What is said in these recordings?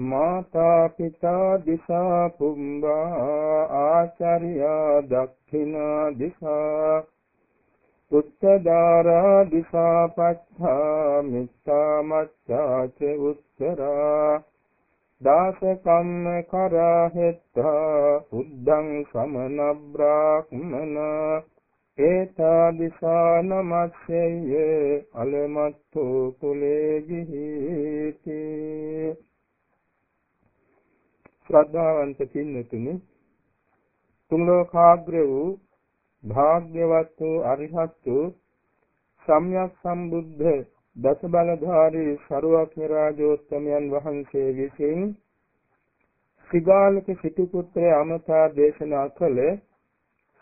මාතා පිතා දිසා පුම්බා ආචාර්යා දක්ඛිනා දිසා උත්තදාරා දිසා පච්ඡා මිත්තා මච්ඡාච උත්තරා දාස කම්ම කරහෙත්තා උද්දං සමන බ්‍රාහ්මන ඒතා දිසා නමස්සෙය අලමත්තු කුලේ ගිහිති ශ්‍රද්ධාවන්ත පින්නතුනි තුන් ලෝකාග්‍ර වූ භාග්‍යවත් වූ අරිහත් වූ සම්්‍යක් සම්බුද්ධ දස බලධාරී සරුවක්ඥ රාජෝත්තමයන් වහන්සේ විසින් සිගාලක සිටු පුත්‍රය අමතා දේශනා කළ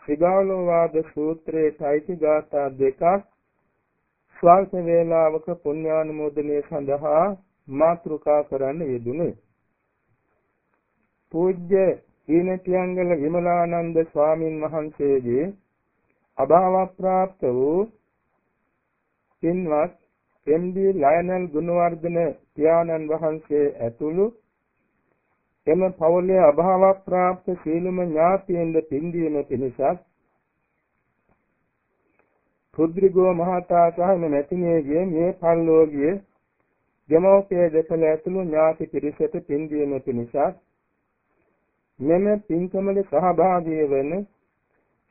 සිගාලෝවාද සූත්‍රයේ තයිති ගාථා දෙකක් ස්වල්ප වේලාවක පුණ්‍යානුමෝදනය සඳහා මාතෘකා කරන්න යෙදුනේ පූජ්‍ය ඊනටියංගල විමලානන්ද ස්වාමින් වහන්සේගේ අභාව ප්‍රාප්ත වූ පින්වත් එම්.ඩී. ලයනල් ගුණවර්ධන පියාණන් වහන්සේ ඇතුළු එම පවුලේ අභාව ප්‍රාප්ත සීලම ඥාතීන්ද පින්දීම පිණිසත් රුද්‍රිගෝ මහතා සහ මෙතිණියගේ මේ පල්ලෝගිය දෙමෝපිය දෙපළ ඇතුළු ඥාති පිරිසට පින්දීම පිණිසත් මෙම පින්කමල සහභාගී වන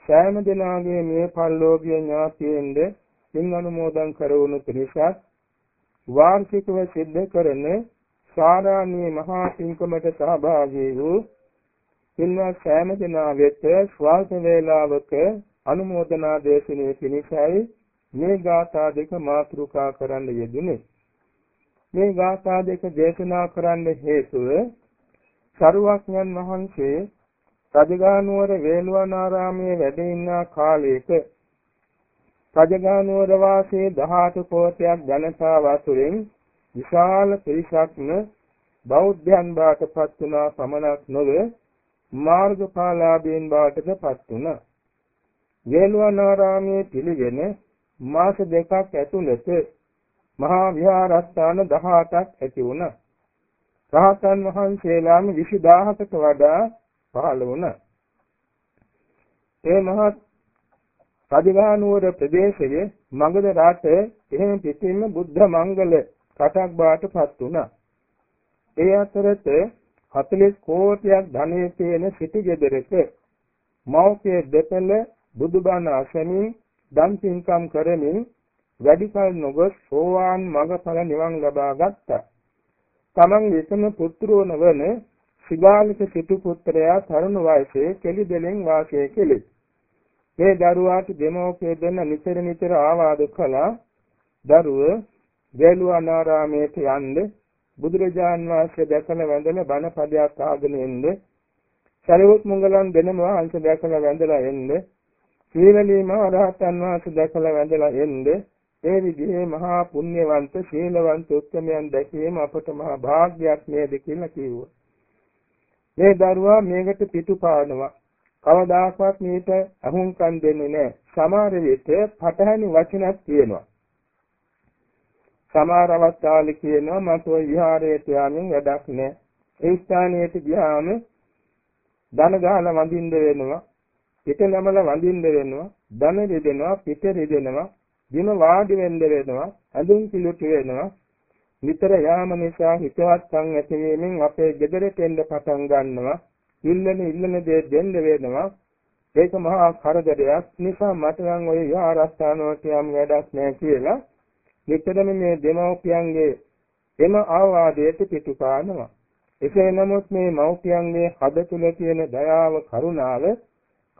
සෑම දෙනාගේ මේ පල්ලෝකීය ඥාතීන්ද පින් අනුමෝදන් කරවනු පිණිසත් වාර්ෂිකව සිද්ධ කරන සාරාණී මහා පින්කමට සහභාගී වූ පින්වත් සෑම දෙනා වෙත ස්වල්ප වේලාවක අනුමෝදනා දේශනාවේ පිණිසයි මේ ගාථා දෙක මාතෘකා කරන්න යෙදුනේ. මේ ගාථා දෙක දේශනා කරන්න හේතුව සරුවක්ඥන් වහන්සේ රජගහනුවර වේළුවනාරාමයේ වැඩ ඉන්න කාලයක රජගහනුවර වාසී 18 කෝටියක් ජනතාව අතුරින් විශාල පිරිසක්ම බෞද්ධයන් බවට පත් වුණා පමණක් නොව මාර්ගඵලාභීන් බවට පත් වුණා. වේළුවනාරාමයේ පිළිගෙන මාස දෙකක් ඇතුළත මහා විහාරස්ථාන 18ක් ඇති වුණා. රහතන් වහන්සේලාම 20000කට වඩා පහළ වුණා. ඒ මහත් රජගහනුවර ප්‍රදේශයේ මගධ රට එහෙම පිටින්ම බුද්ධ මංගල රටක් බවට පත් වුණා. ඒ අතරත 40 කෝටියක් ධනෙ තියෙන සිටි ගෙදරක මෞඛ්‍ය දෙපළ බුදුබණ අසමින් දන් පින්කම් කරමින් වැඩි කල නොගොස් සෝවාන් මඟඵල නිවන් ලබා ගත්තා. තමන් විසම පුත්‍රෝන වන සිගාලික සිටු පුත්‍රයා තරුණ වයසේ කෙලි දෙලෙන් වාසය කෙලේ. මේ දරුවාට දෙමෝපිය දෙන්න නිතර නිතර ආවාද කළා. දරුව වේළුවනාරාමයට යන්න බුදුරජාන් වහන්සේ දැකලා වැඳලා බණ පදයක් ආගෙන එන්න. සරියුත් මුංගලන් දෙනම අංශ දැකලා වැඳලා එන්න. සීලලී මහ රහතන් වහන්සේ දැකලා වැඳලා එන්න. ඒ විදිහේ මහා පුණ්‍යවන්ත ශීලවන්ත උත්මයන් දැකීම අපට මහා භාග්‍යයක් නේද කියලා කිව්වා. මේ දරුවා මේකට පිටුපානවා. කවදාකවත් මේට අහුම්කම් දෙන්නේ නැහැ. සමහර විට පටහැනි වචනක් තියෙනවා. සමහර අවස්ථාවල කියනවා මට ওই විහාරයට යමින් වැඩක් නැහැ. ඒ ස්ථානයට ගියාම ධන ගහලා වඳින්න වෙනවා. පිට නමල වඳින්න වෙනවා. ධන රිදෙනවා, පිට රිදෙනවා. බිම වාඩි වෙන්න වෙනවා ඇඳුම් පිළිටු වෙනවා. නිතර යාම නිසා හිතවත්කම් ඇතිවීමෙන් අපේ ගෙදරට එන්න පටන් ගන්නවා. ඉල්ලන ඉල්ලන දේ දෙන්න වෙනවා. ඒක මහා කරදරයක්. නිසා මට නම් ওই විහාරස්ථානවලට යම් වැඩක් නැහැ කියලා නිතරම මේ දෙමව්පියන්ගේ එම ආවාදයට පිටුපානවා එසේ නමුත් මේ මව්පියන්ගේ හද තුල තියෙන දයාව කරුණාව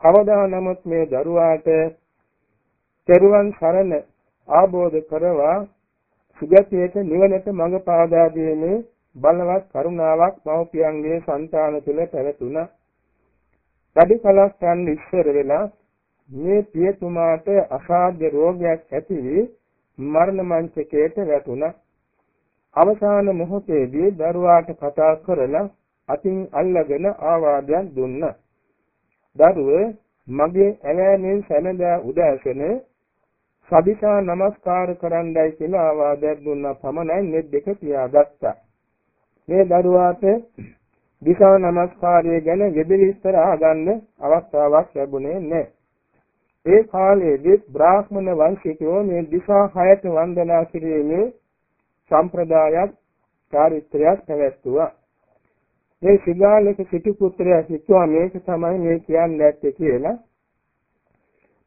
කවදා නමුත් මේ දරුවාට තෙරුවන් සරණ ආબોධ කරවා සුගතියට නිවනට මඟ පාදා දීමේ බලවත් කරුණාවක් මව්පියන්ගේ సంతාන තුළ පැවතුණා. වැඩි කලස්යන් ඉස්සර වෙලා මේ පියතුමාට අසාධ්‍ය රෝගයක් ඇති වී මරණ මංචකයට වැටුණා. අවසාන මොහොතේදී දරුවාට කතා කරලා අතින් අල්ලගෙන ආවාදයක් දුන්නා. දරුව මගේ ඇලෑමෙන් සැනදා උදෑසන සදිසා නමස්කාර කරන්නයි කියලා ආවාදයක් දුන්නා පමණයි net දෙක තියාගත්තා. මේ දරුවාට දිසා නමස්කාරය ගැන විවිධ අහගන්න අවස්ථාවක් ලැබුණේ නැහැ. ඒ කාලයේදී බ්‍රාහ්මණ වංශිකයෝ මේ දිසා හයට වන්දනා කිරීමේ සම්ප්‍රදායක් චාරිත්‍රයක් පැවැත්තුවා. මේ සිගාලක සිටු පුත්‍රයා හිතුවා මේක තමයි මේ කියන්නේ නැත්තේ කියලා.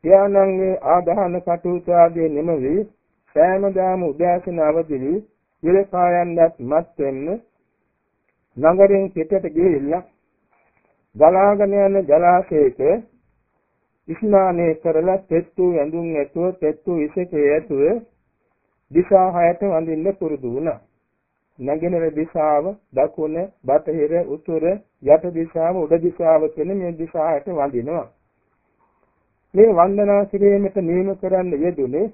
ධානංගේ ආදාන කටයුතු ආදී නෙමෙයි සෑමදාම උදෑසන අවදිවි විලකායන්වත් මත් වෙන්න නගරෙන් පිටට ගිහිල්ලා ගලාගෙන යන ජලාශයක ස්නානය කරලා තෙත්තු ඇඳුම් ඇතුව තෙත්තු ඉසකේ ඇතුව දිශා හයට වඳින්න පුරුදු වුණා. නැගෙනහිර දිශාව, දකුණ, බටහිර, උතුර, යට දිශාව, උඩ දිශාව කියන මේ දිශා හයට වඳිනවා. මේ වන්දනා කිරීමට නියම කරන්න යෙදුනේ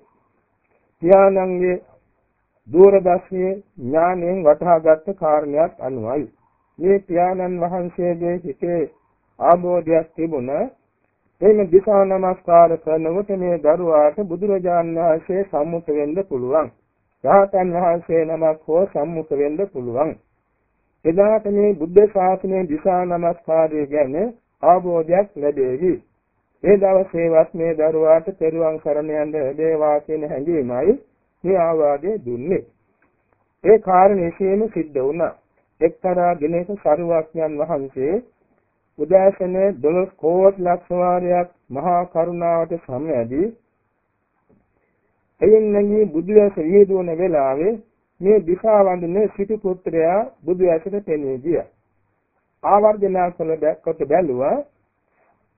ධානංගේ දූරදර්ශනයේ ඥාණයෙන් වටහාගත් කාරණයක් අනුවයි. මේ පියාණන් වහන්සේගේ හිතේ ආબોධයක් තිබුණා එයින් දිසා නමස්කාර කරනකොට මේ දරුවාට බුදුරජාන් වහන්සේ සම්මුඛ වෙන්න පුළුවන්. රහතන් වහන්සේ නමක් හෝ සම්මුඛ වෙන්න පුළුවන්. එදාට මේ බුද්ධ ශාසනයේ දිසා නමස්කාරය ගැන අවබෝධයක් ලැබෙවි. ඒ දවසේවත් මේ දරුවාට පෙරුවන් සරණ යන්න ලැබේවා කියන හැඟීමයි මේ ආවාදයේ දුන්නේ. ඒ කාරණේශීම සිද්ධ වුණා. එක්තරා දිනක සරුවක්ඥන් වහන්සේ උදෑසන 12 කෝටි ලක්ෂ වාරයක් මහා කරුණාවට සමයදී එයින් නැගී බුදු ඇස විහිදුවන වෙලාවේ මේ දිශා වඳින සිටු පුත්‍රයා බුදු ඇසට පෙනී ගියා. ආවර්ජනා කළ දැක්කොට බැලුවා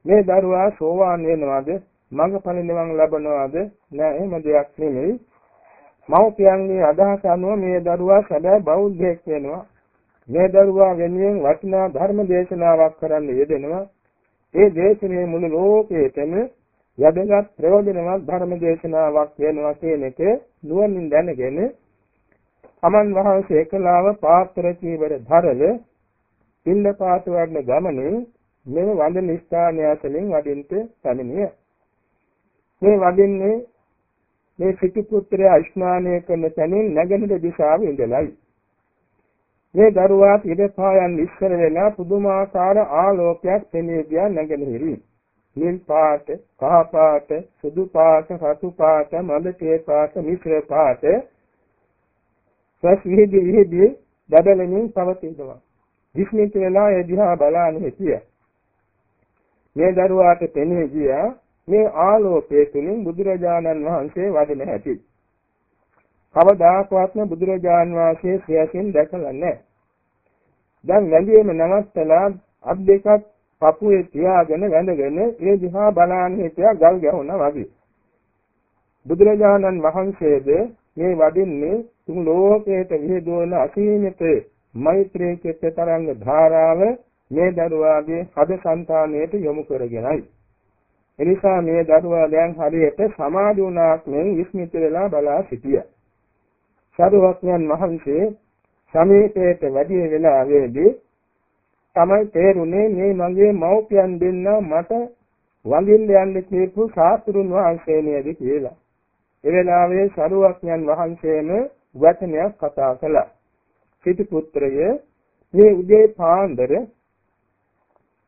මේ දරුවා සෝවාන් වෙනවද? මඟඵල නිවන් ලබනවද? නෑ එහෙම දෙයක් නෙමෙයි. මව්පියන්ගේ අදහස අනුව මේ දරුවා සැබෑ බෞද්ධයෙක් වෙනවා. මේ දරුවා වෙනුවෙන් වටිනා ධර්ම දේශනාවක් කරන්න යෙදෙනවා. ඒ දේශනේ මුළු ලෝකයේතම යදගත් ප්‍රයෝජනවත් ධර්ම දේශනාවක් වෙනවා කියන එක නුවණින් දැනගෙන අමන් වහන්සේ එකලාව පාත්‍ර චීවර ධරල පින්න පාත වඩන ගමනේ මෙම වඳින ස්ථානය අතලින් වඩින්ට පැමිණිය. මේ වදින්නේ මේ සිටු පුත්‍රයා ස්නානය කරන තැනින් නැගෙනහිර දිශාවේ ඉඳලායි. මේ දරුවාට ඉඩපායන් ඉස්සර වෙලා පුදුමාකාර ආලෝකයක් පෙනී ගියා නැගෙනහිරින්. නිල් පාට, කහ පාට, සුදු පාට, රතු පාට, මද තේ පාට, මිශ්‍ර පාට සස්විදි විහිදී බබලමින් පවතිනවා. විස්මිත වෙලා ඒ දිහා බලාන හිටියා. මේ දරුවාට පෙනී ගියා මේ ආලෝකයේ තුලින් බුදුරජාණන් වහන්සේ වදින හැටි. කවදාකවත්ම බුදුරජාන් වහන්සේ සියසින් දැකලා නැහැ. දැන් වැඳීම නවත්තලා අත් දෙකක් පපුවේ තියාගෙන වැඳගෙන ඒ දිහා බලාන හිටියා ගල් ගැහුණා වගේ. බුදුරජාණන් වහන්සේද මේ වඩින්නේ තුන් ලෝකයට විහිදුවන අසීමිත මෛත්‍රී චිත්ත තරංග ධාරාව මේ දරුවාගේ හද సంతානයට යොමු කරගෙනයි. එනිසා මේ දරුවා දැන් හරියට සමාධි වුණාක් මෙන් විස්මිත වෙලා බලා සිටියා. සරුවක්ඥන් වහන්සේ සමීපයට වැඩි වෙලාවේදී තමයි තේරුනේ මේ මගේ මව්පියන් දෙන්න මට වඳින්න යන්න කියපු සාතුරුන් වහන්සේ නේද කියලා. ඒ වෙලාවේ සරුවක්ඥන් වහන්සේම වචනයක් කතා කළා. සිටු පුත්‍රය මේ උදේ පාන්දර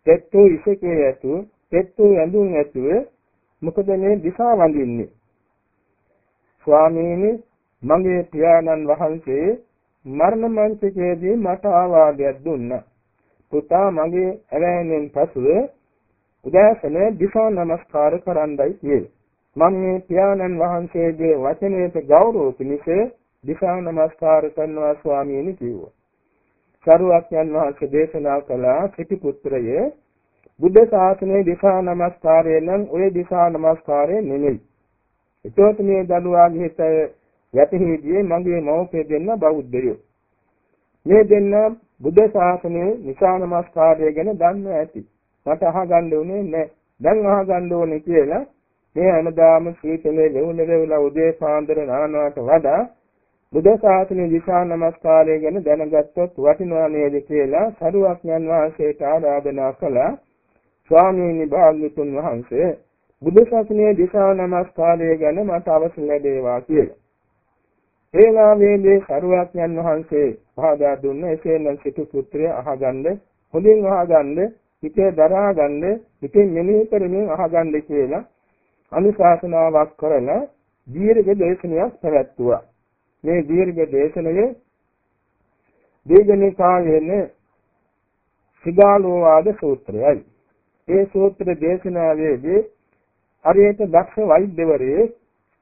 තෙත්තු ඉසකේ ඇතු තෙත්තු ඇඳුම් ඇතුව මොකද මේ දිසා වඳින්නේ ස්වාමීනි මගේ පියාණන් වහන්සේ මරණ මංචකයේදී මට ආවාදයක් දුන්නා. පුතා මගේ ඇවෑමෙන් පසුව උදෑසන දිසා නමස්කාර කරන්නයි කියේ. මම මේ පියාණන් වහන්සේගේ වචනයට ගෞරව පිණිස දිසා නමස්කාර කරනවා ස්වාමීනි කිව්වා. සරුවක්යන් වහන්සේ දේශනා කළ සිටි පුත්‍රයේ බුද්ධ ශාසනයේ දිසා නමස්කාරය නම් ඔය දිසා නමස්කාරය නෙමෙයි. ඒකත් මේ දඩුවාගේ හිතේ යටිහිදී මගේ මව්පිය දෙන්න බෞද්ධයෝ. මේ දෙන්න බුද්ධ ශාසනයේ නිසා නමස්කාරය ගැන දන්නවා ඇති. මට අහගන්න උනේ නැහැ. දැන් අහගන්න ඕනේ කියලා මේ හැමදාම සීතලේ ලෙවුන ලෙවලා උදේ පාන්දර නානවට වඩා බුද්ධ ශාසනයේ දිශා නමස්කාරය ගැන දැනගත්තොත් වටිනවා නේද කියලා සරුවක්ඥන් වහන්සේට ආරාධනා කළා ස්වාමීනි භාග්‍යතුන් වහන්සේ බුද්ධ ශාසනයේ දිශා නමස්කාරය ගැන මට අවසර ලැබේවා කියලා. ඒලාවේදී සරුවක්ඥන් වහන්සේ පහදා දුන්න එසේනම් සිටු පුත්‍රය අහගන්න හොඳින් අහගන්න හිතේ දරාගන්න හිතේ මෙනෙහි කරමින් අහගන්න කියලා අනුශාසනාවක් කරලා දීර්ඝ දේශනයක් පැවැත්තුවා. මේ දීර්ඝ දේශනයේ දීඝනිකායේන සිගාලෝවාද සූත්‍රයයි. ඒ සූත්‍ර දේශනාවේදී හරියට දක්ෂ වෛද්‍යවරේ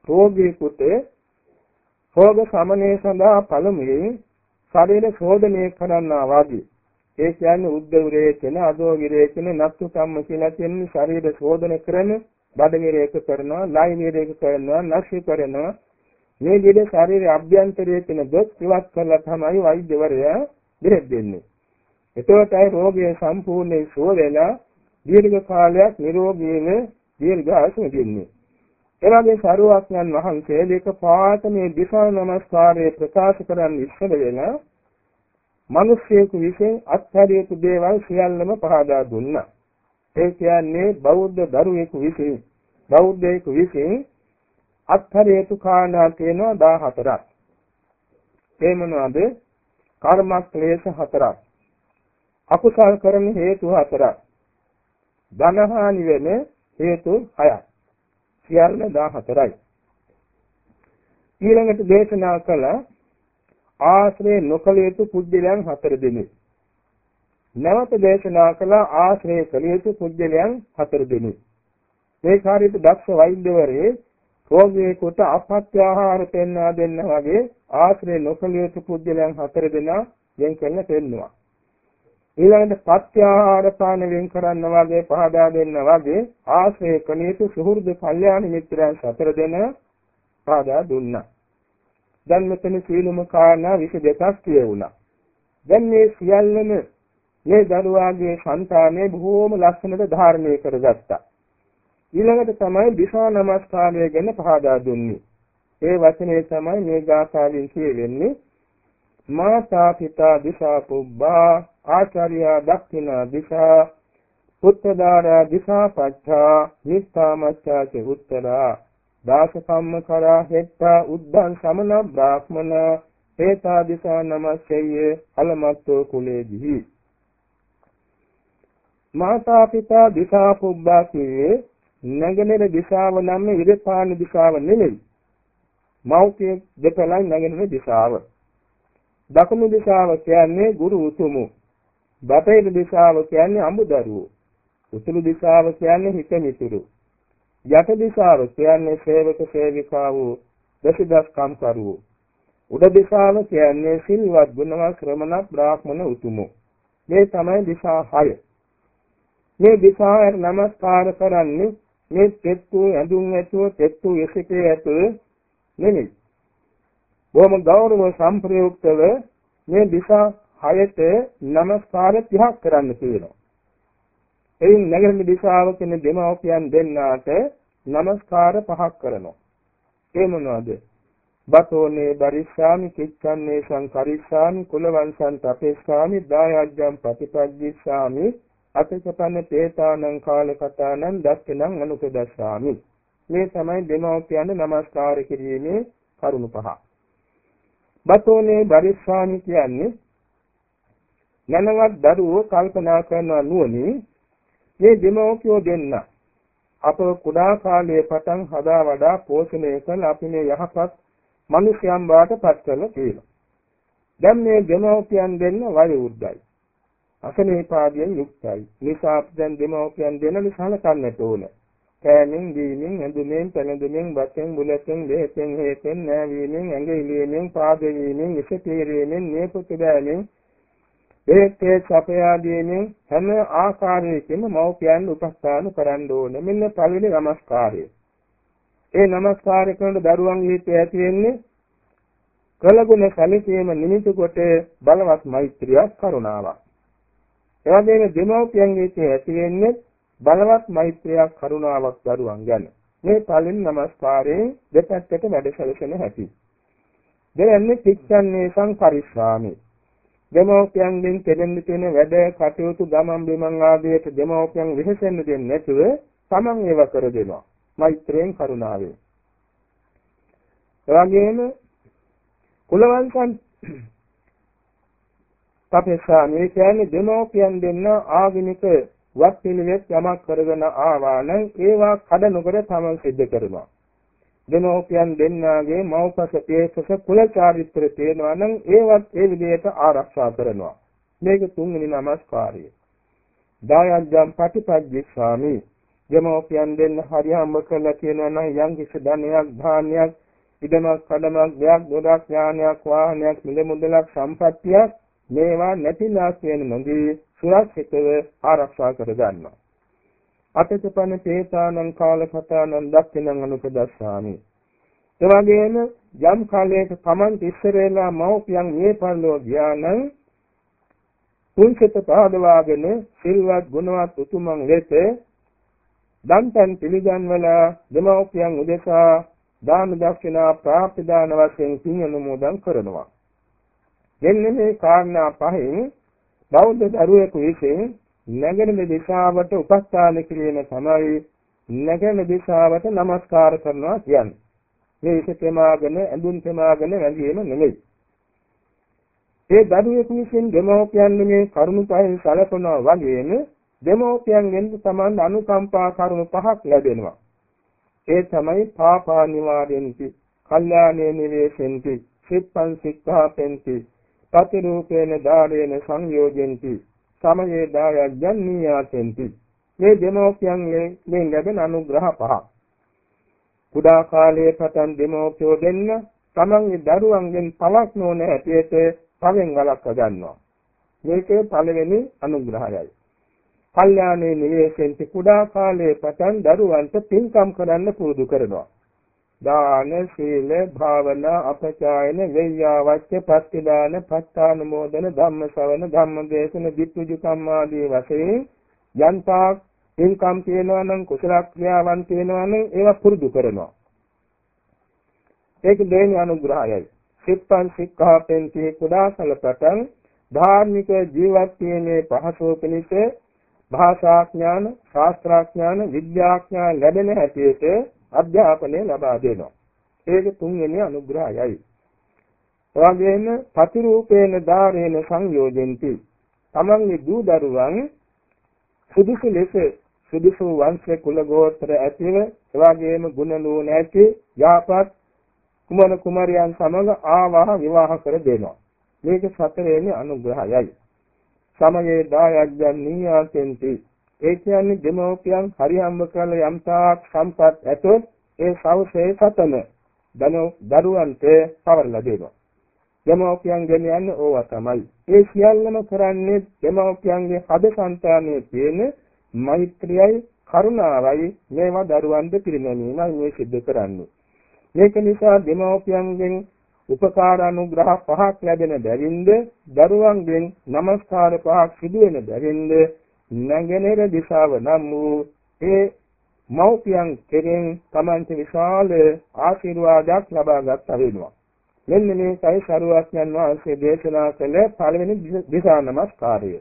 රෝගීකුට රෝග සමනය සඳහා පළමුවෙන් ශරීර ශෝධනය කරන්නා වාගේ ඒ කියන්නේ උද්දවරේචන අදෝගිරේචන නත්තු කම්ම කියලා කියන ශරීර ශෝධන කරන බඩගිරේක කරනවා ලයි විරේක කරනවා නැසි කරනවා මේ විදිහට ශරීරයේ අභ්‍යන්තරයේ තියෙන දොස් ඉවත් කරලා තමයි වෛද්‍යවරයා බෙහෙත් දෙන්නේ. එතකොටයි රෝගය සම්පූර්ණයෙන් සුව වෙලා දීර්ඝ කාලයක් නිරෝගීව දීර්ඝාසු දෙන්නේ. එවගේ සරුවක්ඥන් වහන්සේ දෙක පාත මේ දිසා නමස්කාරයේ ප්‍රකාශ කරන්න ඉස්සර වෙලා මිනිස්සෙකු විසින් අත්හැරියතු දේවල් සියල්ලම පහදා දුන්නා. ඒ කියන්නේ බෞද්ධ දරුවෙකු විසින් බෞද්ධයෙකු විසින් අත්හරේතු කාණ්ඩා තියෙනවා 14ක්. ඒ මොනවද? කර්මක්ලේශ හතරක්. අකුසල් කරන හේතු හතරක්. ධනහානි වෙන හේතු හයක්. සියල්ල 14යි. ඊළඟට දේශනා කළ ආශ්‍රේ නොකළ යුතු පුජ්‍යලයන් හතර දෙනෙක්. නැවත දේශනා කළ ආශ්‍රේ කළ යුතු පුජ්‍යලයන් හතර දෙනෙක්. මේ කාර්යයට දක්ෂ වෛද්‍යවරේ රෝගියෙකුට අපත්‍ය ආහාර පෙන්වා දෙන්න වගේ ආශ්‍රය නොකළ යුතු පුද්ගලයන් හතර දෙනා වෙන් කරලා පෙන්නවා. ඊළඟට පත්‍ය ආහාර පාන වෙන් කරන්න වගේ පහදා දෙන්න වගේ ආශ්‍රය කළ යුතු සුහෘද කල්යාණ මිත්‍රයන් හතර දෙනා පහදා දුන්නා. දැන් මෙතන සීලම කාරණා 22ක් කියවුණා. දැන් මේ සියල්ලම මේ දරුවාගේ సంతානයේ බොහෝම ලස්සනට ධාරණය කරගත්තා. ඊළඟට තමයි දිසා නමස්කාරය ගැන පහදා දුන්නේ. ඒ වචනේ තමයි මේ ගාථාවෙන් කියවෙන්නේ. මාතා පිතා දිසා පුබ්බා ආචාර්යා දක්ඛිනා දිසා පුත්තදාරා දිසා පච්චා නිස්සාමච්ඡාච උත්තරා දාස කම්ම කරා හෙත්තා උද්දං සමන බ්‍රාහ්මන හේතා දිසා නමස්සෙය අලමත්තෝ කුලේදී මාතා පිතා දිසා පුබ්බා කියේ නැගෙනහිර දිශාව නම් ඉරපාන දිශාව නෙමෙයි. මෞඛ්‍ය දෙපළයි නැගෙනහිර දිශාව. දකුණු දිශාව කියන්නේ ගුරු උතුමු. බටහිර දිශාව කියන්නේ අමුදරුවෝ. උතුරු දිශාව කියන්නේ හිත මිතුරු. යට දිශාව කියන්නේ සේවක සේවිකාවෝ දසදස් කම්කරුවෝ. උඩ දිශාව කියන්නේ සිල්වත් ගුණවත් ශ්‍රමණ බ්‍රාහ්මණ උතුමෝ. මේ තමයි දිශා 6. මේ දිශාවට නමස්කාර කරන්නේ මේ පෙට්ටු ඇඳුම් ඇතුව පෙට්ටු එසිතේ ඇතුව නෙමෙයි. බොහොම ගෞරව සම්ප්‍රයුක්තව මේ දිසා හයට නමස්කාර 30ක් කරන්න තියෙනවා. එයින් නැගෙන දිසාව කියන දෙමව්පියන් දෙන්නාට නමස්කාර පහක් කරනවා. ඒ මොනවද? බතෝනේ බරිස්සාමි කිච්ඡන්නේ සංකරිස්සාමි කුලවංශං තපේස්සාමි දායජ්ජං ප්‍රතිපද්දිස්සාමි අතිකපන්න තේතානං කාලකතානං දස්සනං අනුපදස්සාමි මේ තමයි දෙමව්පියන් නමස්කාර කිරීමේ කරුණු පහ. බතෝනේ බරිස්සාමි කියන්නේ නැනවත් දරුවෝ කල්පනා කරනවා නුවණින් මේ දෙමව්පියෝ දෙන්න අප කුඩා කාලයේ පටන් හදා වඩා පෝෂණය කළ අපි මේ යහපත් මිනිසයන් බවට පත් කරලා තියෙනවා. දැන් මේ දෙමව්පියන් දෙන්න වයෝවෘද්ධයි. අසනීපාදියෙන් යුක්තයි. නිසා දැන් දෙමෝපියන් දෙනලි සලකන්නට ඕන. කෑමෙන්, දීමෙන්, ඇඳුමෙන්, පැළඳුමෙන්, බතෙන්, බුලතෙන්, දෙහෙතෙන්, හේතෙන්, නෑවීමෙන්, ඇඟ ඉලීමෙන්, පාදවීමෙන්, ඉසතීරීමෙන්, නේපුතු බෑමෙන්, ඒකේ සපයාදීමෙන් හැම ආකාරයකින්ම මෞපියන් උපස්ථාන කරන්න ඕන. මෙන්න පළවෙනි නමස්කාරය. ඒ නමස්කාරය කරන දරුවන්ගේ හිතේ ඇති වෙන්නේ කළගුණ සැලකීම නිමිති කොට බලවත් මෛත්‍රියක් කරුණාවක්. එවැගේම දෙමෝපියන්ගේ ඇති වෙන්නේ බලවත් මෛත්‍රියක් කරුණාවක් දරුවන් ගැන. මේ පළවෙනි নমස්කාරයේ දෙපැත්තට වැඩ සැලසෙන හැටි. දෙවැන්නේ පිච්ඡන්නේ සංකරිස්සාමි. දෙමෝපියන්ගෙන් කෙරෙන්න තියෙන වැඩ කටයුතු ගමන් බිමන් ආදියට දෙමෝපියන් විහිසෙන්න දෙන්නේ නැතුව තමන් ඒව කර දෙනවා. මෛත්‍රියෙන් කරුණාවෙන්. එවැගේම කුලවන්තන් තපෙසා මේ කියන්නේ දෙමෝපියන් දෙන්න ආගමික වත් පිළිවෙත් යමක් කරගෙන ආවා නම් ඒවා කඩ නොකර තමන් සිද්ධ කරනවා. දෙමෝපියන් දෙන්නාගේ මව්පස පියසස කුල චාරිත්‍ර තියෙනවා නම් ඒවත් ඒ විදිහට ආරක්ෂා කරනවා. මේක තුන්වෙනි නමස්කාරය. දායජ්ජම් පටිපජ්ජි ස්වාමි දෙමෝපියන් දෙන්න හරි හම්බ කරලා තියෙනවා නම් යම් කිසි ධනයක් ධාන්‍යයක් ඉදමක් කඩමක් දෙයක් දොරක් ඥානයක් වාහනයක් මිල මුදලක් සම්පත්තියක් මේවා නැතිලාස් වෙන නොදී සුරක්ෂිතව ආරක්ෂා කර ගන්නවා. අතචපන තේතානං කාලකතානං දක්ඛිනං අනුපදස්සාමි. එවැගේම යම් කාලයක Taman ඉස්සරේලා මව්පියන් මේ පරිලෝ ගියානම් තුන්සිත පාදවාගෙන සිල්වත් ගුණවත් උතුමන් වෙත දන්තන් පිළිගන්වලා දෙමව්පියන් උදෙසා දාන දක්ෂිනා ප්‍රාප්තිදාන වශයෙන් පින් අනුමෝදන් කරනවා. දෙන්නේ මේ කාරණා පහෙන් බෞද්ධ දරුවෙකු විසින් නැගෙන දිශාවට උපස්ථාන කිරීම තමයි නැගෙන දිශාවට নমස්කාර කරනවා කියන්නේ. මේ ඉස තෙමාගෙන ඇඳුම් තෙමාගෙන වැඳීම නෙමෙයි. ඒ දරුවෙකු විසින් දෙමෝපියන් මේ කරුණු පහෙන් සැලකනවා වගේම දෙමෝපියන්ගෙන් සමාන අනුකම්පා කරුණු පහක් ලැබෙනවා. ඒ තමයි පාපා නිවාරෙන්ති, කල්යාණේ නිවේසෙන්ති, සිප්පං සික්ඛාපෙන්ති, ප්‍රතිරූපේන දාරේන සංයෝජෙන්ති. සමයේ දායයන් නියාතෙන්ති මේ දෙමෝපියන්ගෙන් මේ ලැබෙන අනුග්‍රහ පහ. කුඩා කාලයේ පටන් දෙමෝපියෝ දෙන්න තමන්ගේ දරුවන්ගෙන් පළක් නොවන හැටියට පවෙන් වළක්ව ගන්නවා. මේකේ පළවෙනි අනුග්‍රහයයි. කල්යාණේ නිවේශෙන්ති කුඩා කාලයේ පටන් දරුවන්ට පින්කම් කරන්න පුරුදු කරනවා. දාන සීල භාවනා අපචායන වෙය්‍යාවච්ච පස්තිදාන පස්තානුමෝදන ධම්ම ශ්‍රවණ ධම්ම දේශන දිට්ඨිජ කම්මාදී වශයෙන් යන්තාක් පින්කම් තියෙනවා නම් කුසල ක්‍රියාවන් තියෙනවා නම් ඒවා පුරුදු කරනවා. ඒක දෙවෙනි අනුග්‍රහයයි. සිප්පං සික්ඛාපෙන්ති කුඩාසල පටන් ධාර්මික ජීවත් වීමේ පහසුව පිණිස භාෂා ඥාන ශාස්ත්‍ර ඥාන විද්‍යා ඥාන ලැබෙන හැටියට අධ්‍යාපනය ලබා දෙනවා. ඒක තුන්වෙනි අනුග්‍රහයයි. එවැගේම ප්‍රතිරූපේන ධාරේන සංයෝජෙන්ති. තමන්ගේ දූ දරුවන් සුදුසු ලෙස සුදුසු වංශ කුල ගෝත්‍ර ඇතිව එවැගේම ගුණ නුවණ ඇති යාපත් කුමන කුමාරයන් සමග ආවාහ විවාහ කර දෙනවා. මේක සතරේනි අනුග්‍රහයයි. සමයේ දායජ්ජන් නීයාසෙන්ති ඒ කියන්නේ දෙමෝපියන් හරි හම්බ කරලා යම් තාක් සම්පත් ඇතොත් ඒ සවසේ සතම දරුවන්ට පවරලා දෙනවා. දෙමෝපියන්ගෙන යන්නේ ඕවා තමයි. ඒ සියල්ලම කරන්නේ දෙමෝපියන්ගේ හද సంతානයේ තියෙන මෛත්‍රියයි කරුණාවයි මේවා දරුවන්ට පිරිනැමීමයි මේ සිද්ධ කරන්නේ. මේක නිසා දෙමෝපියන්ගෙන් උපකාර අනුග්‍රහ පහක් ලැබෙන බැවින්ද දරුවන්ගෙන් নমස්කාර පහක් සිදු වෙන බැවින්ද නැගෙනහිර දිශාව නම් වූ ඒ මෞපියන් කෙරෙන් තමන්ට විශාල ආශිර්වාදයක් ලබා ගන්න වෙනවා. මෙන්න මේකයි සරුවඥන් වහන්සේ දේශනා කළ පළවෙනි දිශා නමස්කාරය.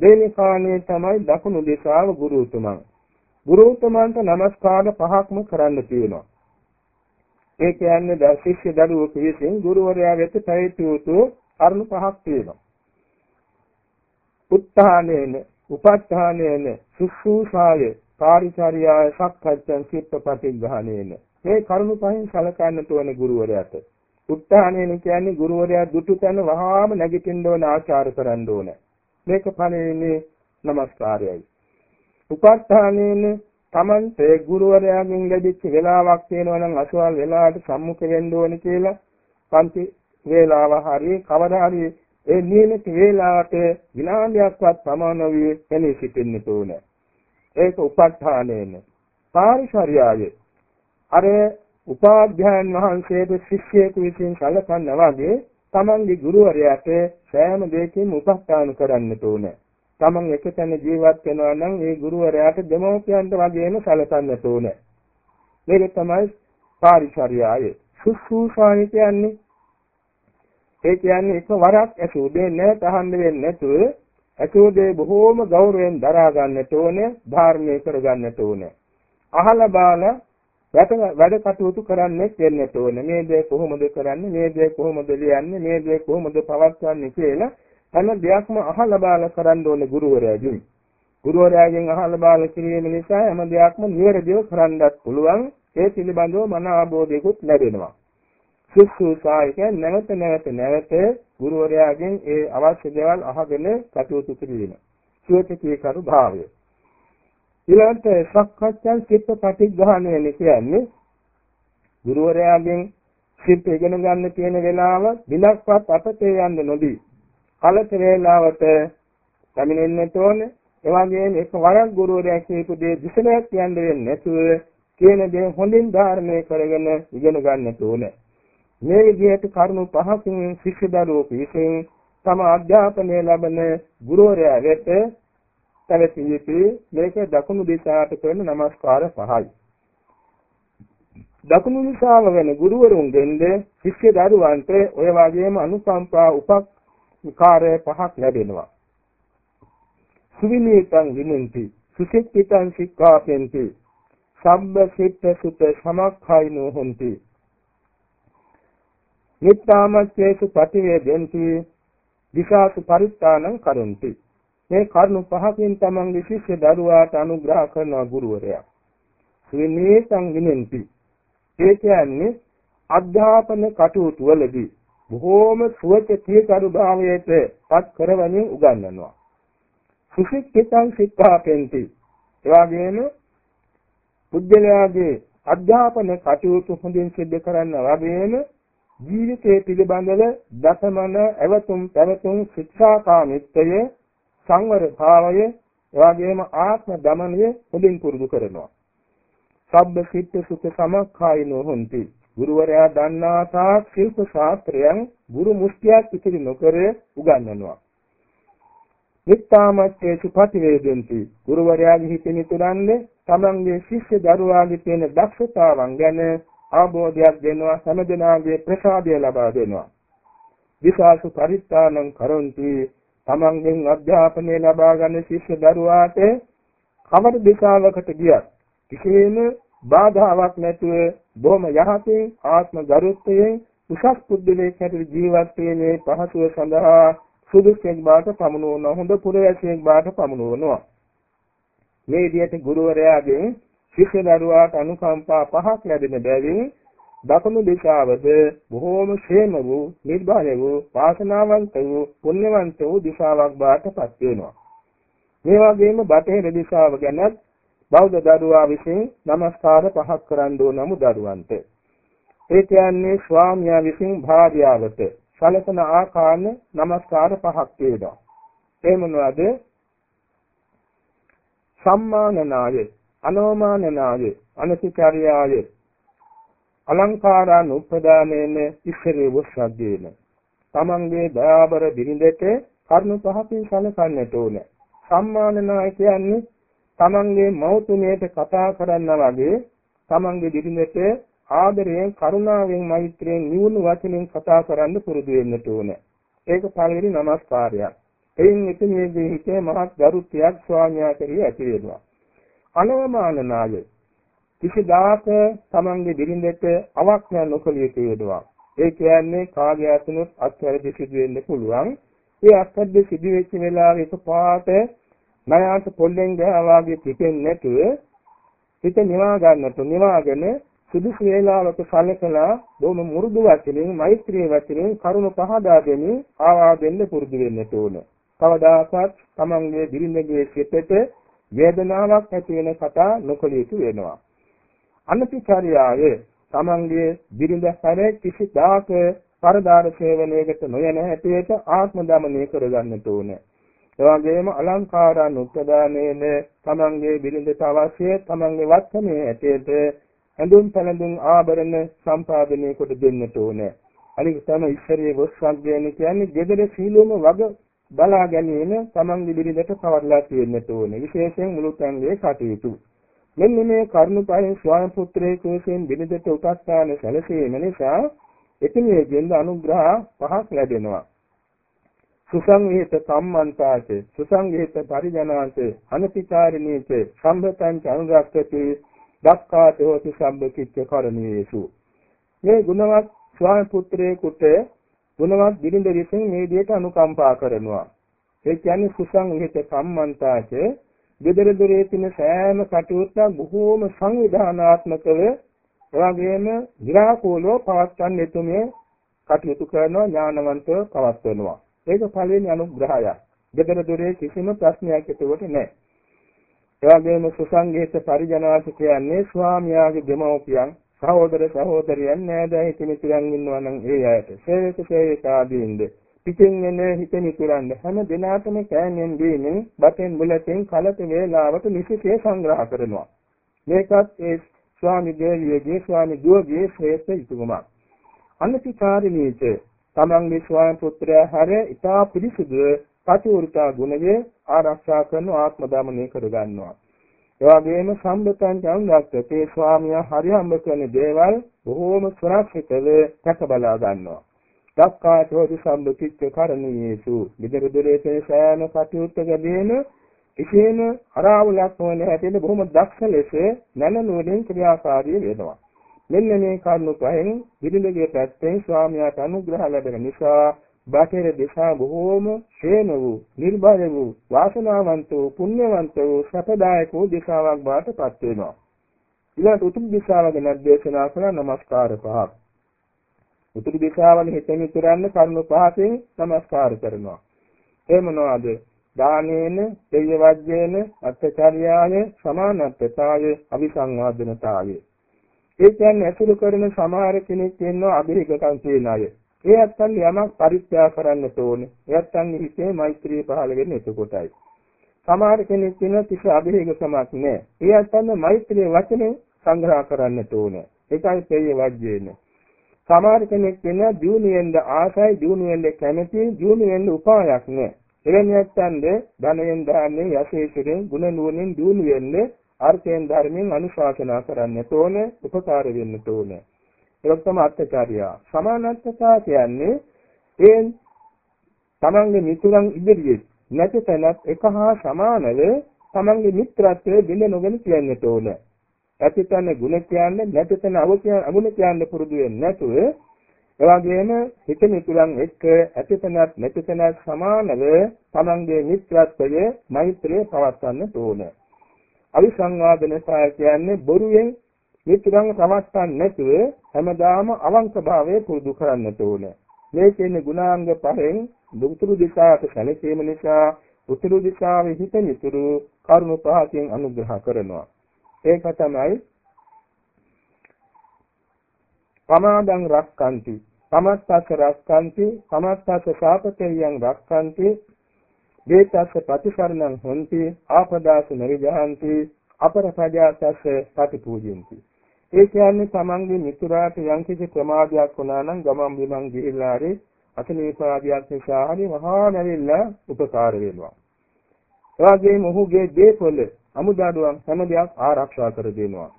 දෙවෙනි කාණේ තමයි දකුණු දිශාව ගුරුතුමන්. ගුරුතුමන්ට නමස්කාර පහක්ම කරන්න තියෙනවා. ඒ කියන්නේ ද ශිෂ්‍ය දරුවෙකු විසින් ගුරුවරයා වෙත පැවිදි වූ කරුණු පහක් තියෙනවා. උත්හානේන උපත්ථානේන සුසුසාය කාර්යචර්යාය සක්කච්ඡන් චිත්තපටිග්‍රහණේන මේ කරුණු පහෙන් සලකන්නට ඕන ගුරුවරයාට. උත්හානේන කියන්නේ ගුරුවරයා දුටු තැන වහාම නැගිටින්න ඕන ආචාර කරන්න ඕන. මේක පළවෙනි নমස්කාරයයි. උපත්ථානේන තමන්ට ගුරුවරයාගෙන් ලැබිච්ච වෙලාවක් තියෙනවා නම් අසවල් වෙලාවට සම්මුඛ වෙන්න ඕන කියලා පන්ති වේලාව හරි කවදා හරි ඒ නියමිත වේලාවට විනාඩියක්වත් ප්‍රමාණ නොවි එනී සිටින්න ඕනේ. ඒක උපත්ථානේන. පාරිශර්යාවේ අර උපාධ්‍යායන් වහන්සේට ශිෂ්‍යයෙකු විසින් සැලකන්න වගේ තමන්ගේ ගුරුවරයාට සෑම දෙයකින්ම උපස්ථාන කරන්නට ඕනේ. තමන් එකතැන ජීවත් වෙනවා නම් ඒ ගුරුවරයාට දෙමෝපියන්ට වගේම සැලකන්නට ඕනේ. මේක තමයි පාරිචර්යාය. සුසුසානි කියන්නේ ඒ කියන්නේ එක වරක් ඇසූ දෙන්නේ නැත අහන්න වෙන්නේ නැතුව ඇසූ දේ බොහෝම ගෞරවයෙන් දරා ගන්නට ඕනේ, ධාර්මණය කර ගන්නට ඕනේ. අහලා බාලා වැඩ කටයුතු කරන්නේ වෙන්නට ඕනේ. මේ දේ කොහොමද කරන්නේ? මේ දේ කොහොමද ලියන්නේ? මේ දේ කොහොමද පවත්වන්නේ කියලා හැම දෙයක්ම අහලා බාලා කරන්න ඕනේ ගුරුවරයාගෙන්. ගුරුවරයාගෙන් අහලා බාලා කිරීම නිසා හැම දෙයක්ම නිවැරදිව කරන්නත් පුළුවන්. ඒ පිළිබඳව මන ආબોධයකුත් ලැබෙනවා. සුසුසායක නැවත නැවත නැවත ගුරුවරයාගෙන් ඒ අවශ්‍ය දේවල් අහගෙන කටයුතු කිරීම. සුවචිතී කරු භාවය. ඊළඟට සක්කච්ඡා චිත්ත ප්‍රතිග්‍රහණය කියන්නේ ගුරුවරයාගෙන් සිත් ඉගෙන ගන්න තියෙන වෙලාව දිනක්වත් අපතේ යන්න නොදී කලත වේලාවට පැමිණෙන්නට ඕනේ ඒ වගේම එක වරක් ගුරුවරයා කියපු දේ දිසනයක් කියන්න වෙන්නේ නැතුව කියන දේ හොඳින් ධාරණය කරගෙන ඉගෙන ගන්නට ඕනේ මේ විදිහට කරුණු පහකින් ශිෂ්‍ය දරුවෝ පිටින් තම අධ්‍යාපනය ලබන ගුරුවරයා වෙත පැවතිය යුතුයි මේක දකුණු දිශාවට කරන নমස්කාර පහයි. දකුණු දිශාව වෙන ගුරුවරුන් දෙන්නේ ශිෂ්‍ය දරුවන්ට ඔය වගේම අනුකම්පා උපකාර පහක් ලැබෙනවා. සුවිනීතං විනන්ති සුසික්ඛිතං සික්ඛාපෙන්ති සම්බ සිත්ත සුත සමක්ඛයිනෝ හොಂತಿ නිත්තාමච්චේසු පටිවේදෙන්ති දිශාසු පරිත්තානං කරොන්ති මේ කරුණු පහකින් තමන්ගේ ශිෂ්‍ය දරුවාට අනුග්‍රහ කරන ගුරුවරයා. සුවිනේ සංගිනෙන්ති. ඒ කියන්නේ අධ්‍යාපන කටයුතු වලදී බොහෝම සුවචිතී කරුභාවයට පත් කරවමින් උගන්වනවා. සුශික්ෂිතං සික්ඛාපෙන්ති. එවාගෙම පුද්ගලයාගේ අධ්‍යාපන කටයුතු හොඳින් සිද්ධ කරන්න වගේම ජීවිතයේ පිළිබඳව දසමන එවතුම් පැවතුම් ශික්ෂාකාමීත්වය සංවර භාවය එවාගෙම ආත්ම දමනය හොඳින් පුරුදු කරනවා. සබ්බ සිත් සුඛ සමක්ඛායිනෝ හොಂತಿ. ගුරුවරයා දන්නා තාක් ශිල්ප ශාස්ත්‍රයන් ගුරු මුස්තියක් ඉතිරි නොකර උගන්වනවා. නිත්තාමච්චේ සුපටිවේදෙන්ති. ගුරුවරයාගේ හිතේ නිතරන්නේ තමන්ගේ ශිෂ්‍ය දරුවාගේ තියෙන දක්ෂතාවන් ගැන අවබෝධයක් දෙනවා සමදනාගේ ප්‍රසාදය ලබා දෙනවා. විශාසු පරිත්තානං කරොන්ති තමන්ගෙන් අධ්‍යාපනය ලබා ගන්න ශිෂ්‍ය දරුවාට කවර දිශාවකට ගියත් කිසිම බාධාවක් නැතුව බොහොම යහතින් ආත්ම ගරුත්වයෙන් උසස් පුද්ගලයෙක් හැටියට ජීවත් වීමේ පහසුව සඳහා සුදුසුෙක් බවට පමුණුවන හොඳ පුරවැසියෙක් බවට පමුණුවනවා මේ විදිහට ගුරුවරයාගෙන් ශිෂ්‍ය දරුවාට අනුකම්පා පහක් ලැබෙන බැවින් දකුණු දිශාවද බොහෝම ශේම වූ නිර්භය වූ වාසනාවන්ත වූ පුණ්‍යවන්ත වූ දිශාවක් බාටපත් වෙනවා. මේ වගේම බටහිර දිශාව ගැනත් බෞද්ධ දරුවා විසින් নমස්කාර පහක් කරන්න ඕන නමු දරුවන්ට. ඒ කියන්නේ ස්වාමියා විසින් භාර්යාවට සලසන ආකාරන নমස්කාර පහක් වේදා. ඒ මොනවාද? සම්මානනාය අනෝමානනාය, අනතිචාර්යාය. අලංකාරාන් උපදානේන ඉස්සරේ වස්සග්ගේන තමන්ගේ දයාබර බිරිඳට කරුණු පහකින් සැලකන්නට ඕන. සම්මානනාය කියන්නේ තමන්ගේ මෞතුමියට කතා කරන්න වගේ තමන්ගේ බිරිඳට ආදරයෙන් කරුණාවෙන් මෛත්‍රියෙන් නිවුණු වචනෙන් කතා කරන්න පුරුදු වෙන්නට ඕන. ඒක පළවෙනි নমස්කාරයක් එයින් එතනදී හිතේ මහත් ගරුත්වයක් ස්වාමියා කෙරෙහි ඇති වෙනවා. අනවමානනාය කිසිදාක තමන්ගේ බිරිඳට අවඥා නොකළ යුතු වෙනවා. ඒ කියන්නේ කාගේ අතනොත් අත්වැරදි සිදු වෙන්න පුළුවන්. ඒ අත්වැරදි සිදු වෙච්ච වෙලාවේ එකපාරට ණයාට පොල්ලෙන් ගහවාගේ පිටෙන්නේ නැතුව හිත නිවා ගන්නට නිවාගෙන සුදුසු වේලාවක සැලකලා බොහොම මුරුදු වචනෙන් මෛත්‍රී වචනෙන් කරුණ පහදා දෙමින් ආවා දෙන්න පුරුදු වෙන්න ඕන. කවදාකවත් තමන්ගේ බිරිඳගේ සිතට වේදනාවක් ඇති වෙන කතා නොකළ යුතු වෙනවා. අනතිචාර්යාය තමන්ගේ බිරිඳ හැර කිසිදාක පරදාර සේවනයකට නොයන හැටියට ආත්ම දමනය කරගන්නට ඕනේ. එවැගේම අලංකාරානුප්‍රදානයේන තමන්ගේ බිරිඳට අවශ්‍ය තමන්ගේ වස්තමේ හැටියට ඇඳුම් පැළඳුම් ආභරණ සම්පාදනය කොට දෙන්නට ඕනේ. අනික තමයි ඉස්සරේ වස්වග්ගයන කියන්නේ gedara සීලොම වග බලා ගැනීම තමන්ගේ බිරිඳට පවර්ලා තියෙන්නට ඕනේ. විශේෂයෙන් මුළුතැන්ගේ කටයුතු. මෙන්න මේ කරුණ පහෙන් ස්වාම පුත්‍රයෙකු වශයෙන් බිරිඳට උපස්ථාන සැලසීම නිසා එතුමියගෙන් අනුග්‍රහ පහක් ලැබෙනවා. සුසංවිත සම්මන්තාච සුසංවිත පරිජනාච අනතිචාරිනීච සම්බතං අනුරක්ඛති දක්ඛාත හෝති සම්බකිච්ච කරණීයසු මේ ගුණවත් ස්වාමි පුත්‍රයෙකුට ගුණවත් බිරිඳ විසින් මේ දෙයට අනුකම්පා කරනවා ඒ කියන්නේ සුසංවිත සම්මන්තාච gedara dore තින සෑම කටයුත්තක් බොහෝම සංවිධානාත්මකව එවාගෙම විරාකෝලව පවත්වන්න එතුමිය කටයුතු කරනවා ඥානවන්තව පවත්වනවා ඒක පළවෙනි අනුග්‍රහයක්. gedara dore කිසිම ප්‍රශ්නයක් එතකොට නැහැ. ඒ වගේම සුසංගීත පරිජනාස කියන්නේ ස්වාමියාගේ දෙමව්පියන් සහෝදර සහෝදරියන් නෑදෑ හිතමිතුරන් ඉන්නවා නම් ඒ අයට. සේවක සේවිකාදීන්ද පිටින් එන හිතමිතුරන් හැම දිනාටම කෑමෙන් දීමින් බතෙන් බුලතෙන් කලත වේලාවට නිසිසේ සංග්‍රහ කරනවා. මේකත් ඒ ස්වාමි දේවියගේ ස්වාමි දුවගේ ශ්‍රේෂ්ඨ යුතුයකමක් අනතිකාරිනීච තමන්ගේ ස්වාම පුත්‍රයා හැර ඉතා පිරිසිදු පතිවෘතා ගුණයේ ආරක්ෂා කරන ආත්ම දමනය කර ගන්නවා. ඒ වගේම සම්බතන් ජංගක්ත තේ ස්වාමියා හරි හම්බ කරන දේවල් බොහෝම සුරක්ෂිතව රැක බලා ගන්නවා. දක්කාචෝදි සම්බුතිච්ච කරණීයේසු විදර දුරේ සෑම කටයුත්තකදීම කිසිම අරාවුලක් නොවන හැටියට බොහොම දක්ෂ ලෙස නැනනුවරින් ක්‍රියාකාරී වෙනවා. මෙන්න මේ කරුණු පහෙන් විරිඳගේ පැත්තෙන් ස්වාමියාට අනුග්‍රහ ලැබෙන නිසා බටහිර දෙසා බොහෝම ශ්‍රේම වූ නිර්භය වූ වාසනාවන්ත වූ පුණ්‍යවන්ත වූ සැපදායක වූ දිශාවක් බවට පත් වෙනවා. ඊළඟ උතුම් දිශාව ගැන දේශනා කළා নমස්කාර පහක් උතුම් දිශාවන් හිතෙන් ඉතරන්න කරුණු පහකින් নমස්කාර කරනවා. ඒ මොනවාද? දානේන දෙය වජ්ජේන අත්චර්යාය සමානත්තතාය අවිසංවාදනතාය ඒ කියන්නේ අසුරු කරන සමහර කෙනෙක් ඉන්නවා අභිහිකම් කියන අය ඒ අත්තන් යමක් පරිත්‍යාග කරන්නට ඕනේ. ඒ අත්තන් හිතේ මෛත්‍රිය පහළ වෙන්නේ එතකොටයි. සමහර කෙනෙක් ඉන්නවා කිසි අභිහිකකමක් නැහැ. ඒ අත්තන් මෛත්‍රිය වචනේ සංග්‍රහ කරන්නට ඕනේ. ඒකයි තේය වජ්ජේනේ. සමහර කෙනෙක් ඉන්නවා දියුණුවෙන්ද ආසයි දියුණුවෙන්ද කැමති දියුණුවෙන්ද උපායක් නැහැ. එවැනි අත්තන්ද ධනයෙන් දාන්නේ යසේසුරෙන් ගුණ නුවණින් දියුණු වෙන්නේ අර්ථයෙන් ධර්මයෙන් අනුශාසනා කරන්නට ඕනේ උපකාර වෙන්නට ඕනේ ඒක තමයි අත්‍යචාරියා සමානත්වතා කියන්නේ ඒ තමන්ගේ මිතුරන් ඉදිරියේ නැති තැනත් එක හා සමානව තමන්ගේ මිත්‍රත්වයේ බිඳ නොගෙන කියන්නට ඕනේ. ඇතිතන ගුණ කියන්නේ නැතිතන අගුණ කියන්න පුරුදු වෙන්නේ නැතුව එවාගෙම හිත මිතුරන් එක්ක ඇතිතනත් නැතිතනත් සමානව තමන්ගේ මිත්‍රත්වයේ මෛත්‍රිය පවත්වන්නට ඕනේ. අවිසංවාදනසය කියන්නේ බොරුවෙන් මිත්‍රංග සමස්තන් නැතුව හැමදාම අවංක භාවයේ පුරුදු කරන්නට ඕනේ. මේ කියන්නේ ගුණාංග පහෙන් දුතුරු දිශාවට සැලසීම නිසා උතුරු දිශාවේ හිත නිතරු කරුණු පහකින් අනුග්‍රහ කරනවා. ඒක තමයි පමාදං රක්칸ති. සමත්තස රක්칸ති, සමත්තස සාපකේයං රක්칸ති. දේතස්ස ප්‍රතිසරණං හොಂತಿ, ආපදාස නරිජහන්ති, අපරපජාතස්ස ප්‍රතිපූජෙන්ති. ඒ කියන්නේ තමන්ගේ මිතුරාට යම්කිසි ප්‍රමාදයක් වුණා නම් ගමන් බිමන් ගිහිල්ලා හරි අසනීපාදියක් නිසා හරි මහා නැවිලා උපකාර වෙනවා. එවාගේ මොහුගේ දේපොළ අමුදාඩුවන් හැම දෙයක් ආරක්ෂා කර දෙනවා.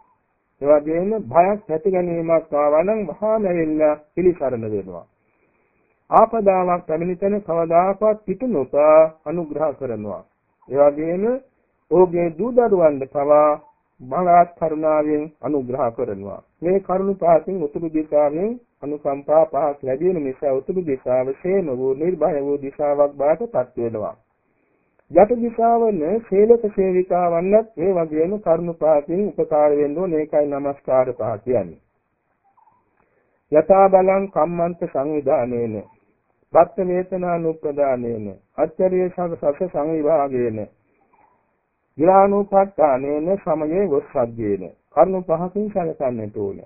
එවාගේම භයක් ඇති ගැනීමක් ආවා නම් මහා නැවිලා පිළිසරණ වෙනවා ආපදාවක් පැමිණි තැන කවදාකවත් පිටු නොපා අනුග්‍රහ කරනවා. ඒ වගේම ඔහුගේ දූ දරුවන්ට පවා බලාත් කරුණාවෙන් අනුග්‍රහ කරනවා. මේ කරුණ පහකින් උතුරු දිශාවෙන් අනුකම්පා පහක් ලැබෙන නිසා උතුරු දිශාව ශේම වූ නිර්භය වූ දිශාවක් බාටපත් වෙනවා. යට දිශාවන ශීලක සේවිකාවන්වත් මේ වගේම කරුණ පහකින් උපකාර වෙන්න ඕනේ. ඒකයි নমස්කාර පහ කියන්නේ. යථා බලං කම්මන්ත සංවිධානයේන බත්ත වේතනානුප්‍රදානේන අච්චරිය සස සංවිභාගේන විරානුපත්තානේන සමයේ වස්සග්ගේන කරුණු පහකින් සැලකන්නට ඕන.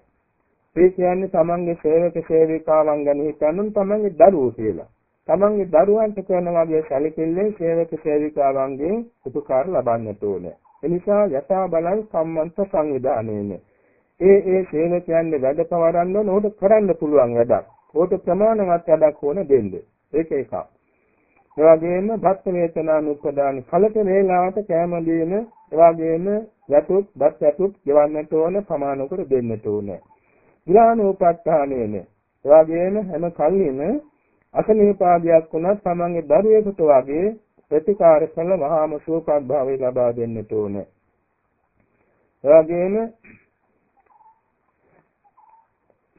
ඒ කියන්නේ තමන්ගේ සේවක සේවිකාවන් ගැන හිතන්න තමන්ගේ දරුවෝ කියලා. තමන්ගේ දරුවන්ට කරන වගේ සැලකිල්ලෙන් සේවක සේවිකාවන්ගෙන් උපකාර ලබන්නට ඕන. එනිසා යථා බලං සම්මන්ත සංවිධානයේන ඒ ඒ සේවකයන්ගේ වැඩ පවරන්න ඕන උට කරන්න පුළුවන් වැඩක්. උට ප්‍රමාණවත් වැඩක් ඕන දෙන්න. ඒක එකක්. ඒ වගේම භක්ත වේතනානුපදාන කලක වේලාවට කැම දීම, ඒ වගේම යතුත්, බත් යතුත් ගෙවන්නට ඕන ප්‍රමාණ කර දෙන්නට ඕනේ. විලානෝපත්තානේන ඒ වගේම හැම කල්හිම අසනීපාදයක් වුණත් තමන්ගේ දරුවෙකුට වගේ ප්‍රතිකාර කළ මහාම සුවපත් භාවය ලබා දෙන්නට ඕනේ. ඒ වගේම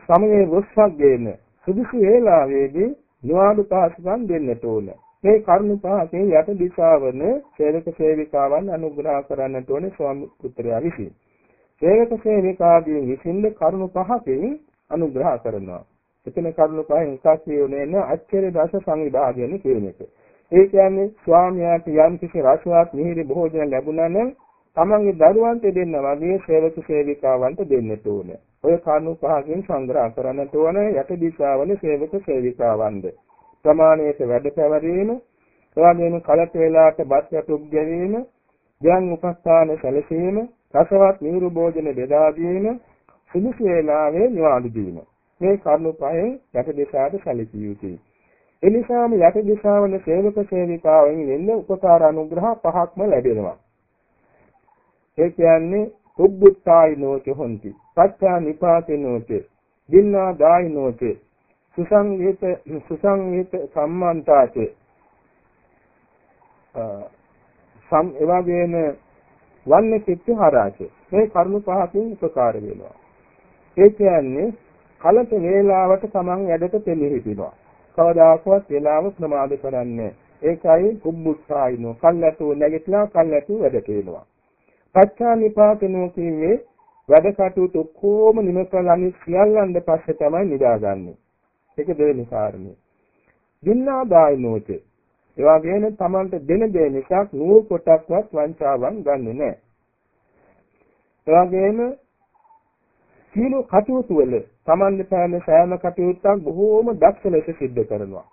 සමයේ වස්සක්ගේන සුදුසු වේලාවේදී නිවාඩු පාසුකම් දෙන්නට ඕනේ. මේ කරුණු පහකින් යට දිශාවන සේවක සේවිකාවන් අනුග්‍රහ කරන්නට ඕනේ ස්වාමි පුත්‍රයා විසින්. සේවක සේවිකාදී විසින්ද කරුණු පහකින් අනුග්‍රහ කරනවා. එතන කරුණු පහෙන් එකක් කියුනේ න අච්චර දස සංවිභාගයන කියන එක. ඒ කියන්නේ ස්වාමියාට යම් කිසි රසවත් මිහිරි භෝජන ලැබුණා නම් තමන්ගේ දරුවන්ට දෙන්න වගේ සේවක සේවිකාවන්ට දෙන්නට ඕනේ. ඔය කරුණු පහකින් සංග්‍රහ කරන්නට ඕනේ යට දිශාවල සේවක සේවිකාවන්ද. ප්‍රමාණයට වැඩ පැවරීම, එවැගේම කලට වේලාවට බත් යටුක් ගැනීම, ධ්‍යාන උපස්ථාන සැලසීම, රසවත් නිරු භෝජන බෙදා දීම සුදුසු වේලාවේ නිවාඩු දීම. මේ කරුණු පහෙන් යට දිශාට සැලසිය යුතුයි. එනිසාම යට දිශාවල සේවක සේවිකාවෙන් වෙන්න උපකාර අනුග්‍රහ පහක්ම ලැබෙනවා. ඒ කියන්නේ උබ්බුත්තායිනෝච හොಂತಿ පච්චා නිපාතිනෝච දින්නා දායිනෝච සුසංගීත සුසංගීත සම්මන්තාච. සම් එවාගේන වන්නේ පිට්ටු හරාච මේ කරුණු පහකින් උපකාර වෙනවා. ඒ කියන්නේ කලත වේලාවට Taman වැඩට පෙළෙහිපිනවා කවදාකවත් වේලාව ප්‍රමාද කරන්නේ ඒකයි කුබ්බුස්සායිනෝ කල්ැතු නැගිටලා කල්ැතු වැඩට වෙනවා පච්චා නිපාතනෝ කියන්නේ වැඩ කටයුතු කොහොම නිම කළන්නේ සියල්ලන්ද පස්සේ තමයි නිදාගන්නේ. ඒක දෙවෙනි කාරණේ දින්නා දායනෝච ඒ වගේම Tamanට දෙන දේ නිසා නූල් කොටක්වත් වංචාවන් ගන්නෙ නැහැ. ඒ වගේම සීල කටයුතු වල Tamanne පැන සෑම කටයුත්තක් බොහෝම දක්ෂ ලෙස සිද්ධ කරනවා.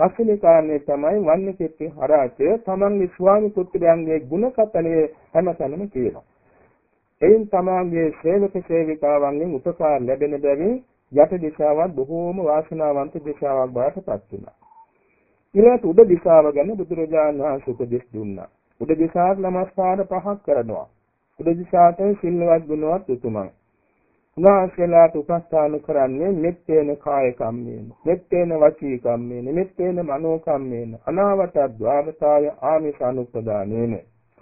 පස්වෙනි කාරණේ තමයි වන්නේ කෙටි හරාචය Tamanගේ ස්වාමි පුත්‍රයන්ගේ ගුණ කතලයේ හැමතැනම කියනවා. එයින් තමාගේ සේවක සේවිකාවන්ගෙන් උපකාර ලැබෙන බැවින් යට දිශාවක් බොහෝම වාසනාවන්ත දිශාවක් බවට පත් වෙනවා. ඊළඟට උඩ දිශාව ගැන බුදුරජාණන් වහන්සේ උපදෙස් දුන්නා. උඩ දිශාවට නමස්කාර පහක් කරනවා. උඩ දිශාවට සිල්වත් ගුණවත් උතුමන්. උන්වහන්සේලාට උපස්ථාන කරන්නේ මෙත්තේන කාය කම්මේන, මෙත්තේන වචී කම්මේන, මෙත්තේන මනෝ කම්මේන, අනාවට ද්වාරතාය ආමිෂ අනුපදානේන.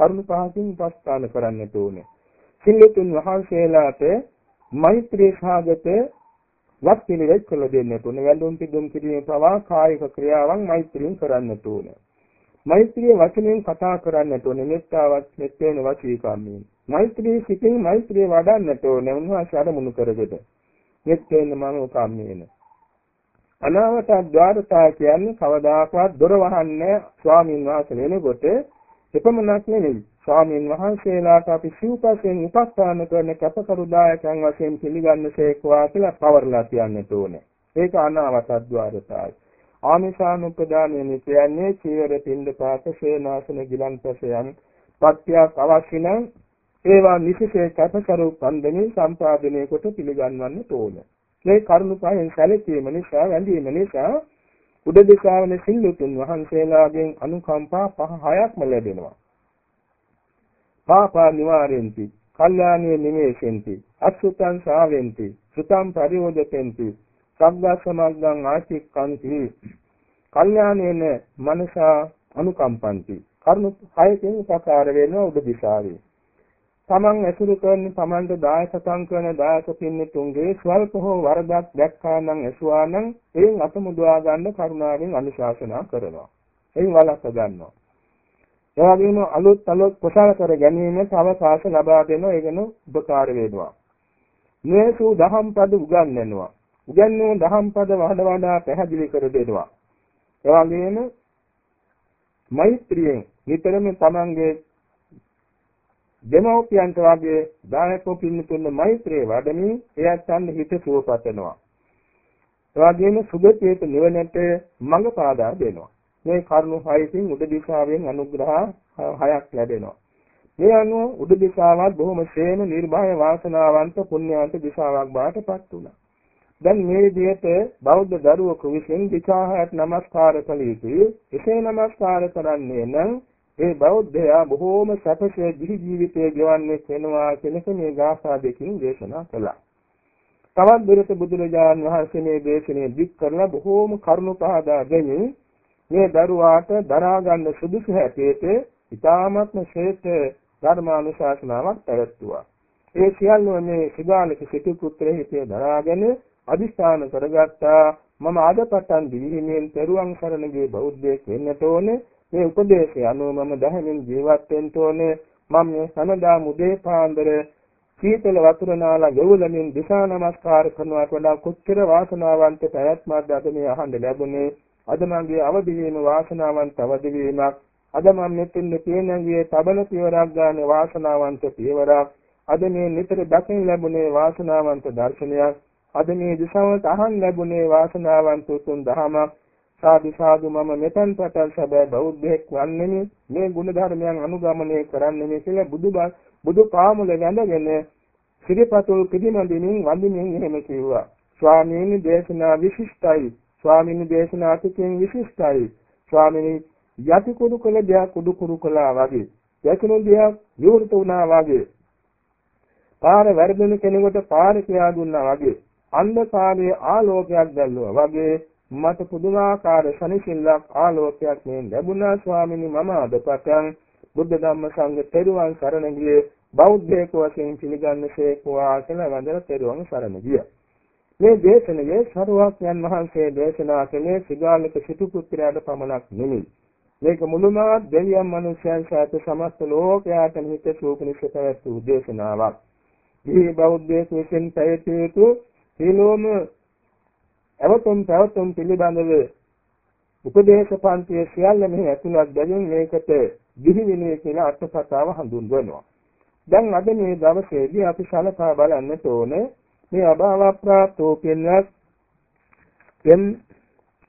කරුණ පහකින් උපස්ථාන කරන්නට ඕනේ. සිල්ලුතුන් වහන්සේලාට මෛත්‍රී සාගත වත් පිළිවෙත් කළ දෙන්නට ඕනේ. වැඳුම් පිදුම් කිරීම පවා කායික ක්‍රියාවන් මෛත්‍රියෙන් කරන්නට ඕනේ. මෛත්‍රිය වචනයෙන් කතා කරන්නට ඕනේ. මෙත්තාවත් මෙත්තේන වචී කම්මෙන්. මෛත්‍රී සිතින් මෛත්‍රිය වඩන්නට ඕනේ. උන්වහන්සේ අරමුණු කරගෙන. මෙත්තේන මනෝ කම්මේන. අනාවත ద్వාරතා කියන්නේ කවදාකවත් දොර වහන්නේ ස්වාමීන් වහන්සේ වෙනකොට එපමණක් නෙවෙයි ස්වාමීන් වහන්සේලාට අපි සිව්පසෙන් උපස්ථාන කරන කැපකරු දායකයන් වශයෙන් පිළිගන්නසේකවා කියලා පවර්ලා කියන්නට ඕනේ. ඒක අනාවතද්්වාරතාවයි. ආමිෂානුපදානය කියන්නේ චීවර පින්දපාත සේනාසන ගිලන්පසයන් පත්‍යක් අවශ්‍ය නම් ඒවා නිසිසේ කැපකරු පන්දමින් සම්පාදනය කොට පිළිගන්වන්න ඕනේ. මේ කරුණු පහෙන් සැලකීම නිසා වැඳීම නිසා උඩ දිශාවල සිල්ලුතුන් වහන්සේලාගෙන් අනුකම්පා පහ හයක්ම ලැබෙනවා. පාපා නිවාරෙන්ති කල්යාණිය නිමේෂෙන්ති අසුතං සාවෙන්ති සුතං පරිවෝදපෙන්ති සබ්බසමග්ගං ආචික්ඛන්ති කල්යාණේන මනසා අනුකම්පන්ති. කරුණු හයකින් උපකාර වෙනවා උඩ දිශාවේ. තමන් ඇසුරු කරන තමන්ට දායකකම් කරන දායක පින්නතුන්ගේ ස්වල්ප හෝ වරදක් දැක්කා නම් ඇසුවා නම් එයින් අතමුදවා ගන්න කරුණාවෙන් අනුශාසනා කරනවා. එයින් වළක්ව ගන්නවා. ඒ වගේම අලුත් අලුත් කුසල කර ගැනීමට අවකාශ ලබා දෙන ඒකන උපකාර වෙනවා. මේසු දහම් පද උගන්වනවා. උගන්වන දහම් පද වඩා වඩා පැහැදිලි කර දෙනවා. ඒ වගේම මෛත්‍රියෙන් නිතරම තමන්ගේ දෙමෝපියන්ට වගේ දායකෝ පින්නතුන් මෛත්‍රිය වඩමින් එයත් අන්න හිත සුවපතනවා. ඒ වගේම සුගතියට නිවනට මඟ පාදා දෙනවා. මේ කරුණු හයකින් උඩ දිශාවෙන් අනුග්‍රහ හයක් ලැබෙනවා. මේ අනුව උඩ දිශාවත් බොහොම ශ්‍රේම නිර්භය වාසනාවන්ත පුණ්‍යවන්ත දිශාවක් බවට පත් වුණා. දැන් මේ විදිහට බෞද්ධ දරුවෙකු විසින් දිශාහයට নমස්කාර කළ යුතුයි. එසේ নমස්කාර කරන්නේ නම් ඒ බෞද්ධයා බොහෝම සැපසේ ගිහි ජීවිතය ගෙවන්නේ වෙනවා කෙනෙක් මේ ගාථා දෙකින් දේශනා කළා. තවත් දුරට බුදුරජාණන් වහන්සේ මේ දේශනේ දික් කරලා බොහෝම කරුණා පහදා දෙමින් මේ දරුවාට දරා ගන්න සුදුසු හැටියට ඊ타ත්ම ශ්‍රේෂ්ඨ ධර්මානුශාසනාවක් පැවැත්තුවා. ඒ සියල්ලම මේ සිගාලක සිටු පුත්‍රයෙහි හිතේ දරාගෙන අදිස්ථාන කරගත්තා. මම අද පටන් දිවිහිමියෙන් පෙරුවන් සරණගේ බෞද්ධයෙක් වෙන්නට ඕනේ. මේ උපදේශය අනුව මම දහමින් ජීවත් වෙන්න ඕනේ. මම මේ සමදා මුදේ පාන්දර සීතල වතුර නාලා ගෙවුලමින් දිසා නමස්කාර කරනවට වඩා කොච්චර වාසනාවන්ත පැවැත්මක්ද අද මේ අහන්න ලැබුණේ? අද මගේ අවදි වීම වාසනාවන්ත අවදි වීමක් අද මම මෙතෙන් පියනගියේ තබන පියවරක් ගන්න වාසනාවන්ත පියවරක්. අද මේ නිතර දකින් ලැබුණේ වාසනාවන්ත දර්ශනයක්. අද මේ දිශාවට අහන් ලැබුණේ වාසනාවන්ත උතුම් දහමක්. සාදු සාදු මම මෙතෙන් පටන් සැබෑ බෞද්ධයෙක් වන්නෙමි. මේ ගුණ ධර්මයන් අනුගමනය කරන්නෙමි කියලා බුදු බුදු පාමුල වැඳගෙන සිරිපතුල් පිළිමදිනින් වඳිනින් එහෙම කිව්වා. ස්වාමීනි දේශනා විශිෂ්ටයි. ස්වාමීනි දේශනා අතිකින් විශිෂ්ටයි. ස්වාමීනි යටි කුඩු කළ දෙයක් කුඩු කුරු කළා වගේ යකිනු දෙයක් විවෘත වුණා වගේ පාර වැරදෙන කෙනෙකුට පාර කියා දුන්නා වගේ අන්ධකාරයේ ආලෝකයක් දැල්ලුවා වගේ මට පුදුමාකාර ශනිසිල්ලක් ආලෝකයක් මේ ලැබුණා ස්වාමීනි. මම අද පටන් බුද්ධ ධම්ම සංඝ තෙරුවන් සරණ ගියේ බෞද්ධයෙක් වශයෙන් පිළිගන්නසේකවා කියලා වන්දන තෙරුවන් සරණ ගියා. මේ දේශනාවේ සරුවක්යන් වහන්සේ දේශනා කළේ සිගාලක සිටු පුත්‍රයාට පමණක් නෙමෙයි මේක මුළුමහත් දෙවියන් මනුෂ්‍යයන් සහිත සමස්ත ලෝකයාටම හිත සූපනිෂ පැවැත් වූ දේශනාවක්. මේ බෞද්ධයෙකු විසින් පැවැතිය යුතු සීලෝම අවතුම් පැවතුම් පිළිබඳව උපදේශ පන්තිය සියල්ල මෙහි ඇතුළත් බැවින් මේකට දිවි විනය කියලා අර්ථකථාව හඳුන්වනවා. දැන් අද මේ දවසේදී අපි සලකා බලන්නට ඕනේ මේ අභාව ප්‍රාප්තෝ කියනත් එම්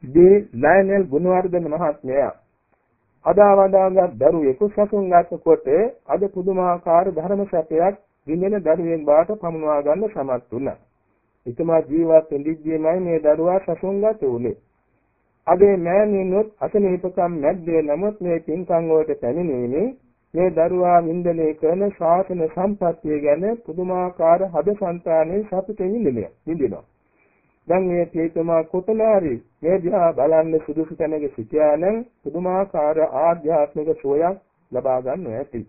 ඩී ලයනල් ගුණවර්ධන මහත්මයා අදාවදාගත් දරුවෙකු සසුන්ගත කොට අද පුදුමාකාර ධර්ම සැපයක් විඳින දරුවෙක් බවට පමුණවා ගන්න සමත් වුණා. එතුමා ජීවත් වෙද්දීමයි මේ දරුවා සසුන්ගත වුණේ. අදේ මෑණියනොත් අසනීපකම් මැද්දේ නමුත් මේ පින්කම් වලට පැමිණීමේ මේ දරුවා වින්දනය කරන ශාසන සම්පත්තිය ගැන පුදුමාකාර හදසන්තානයේ සතුටින් විඳිනවා. දැන් මේ තේතුමා කොතනාරි මේ දිහා බලන්න සුදුසු තැනක සිටියා නම් පුදුමාකාර ආධ්‍යාත්මික සෝයක් ලබා ගන්න ඇති.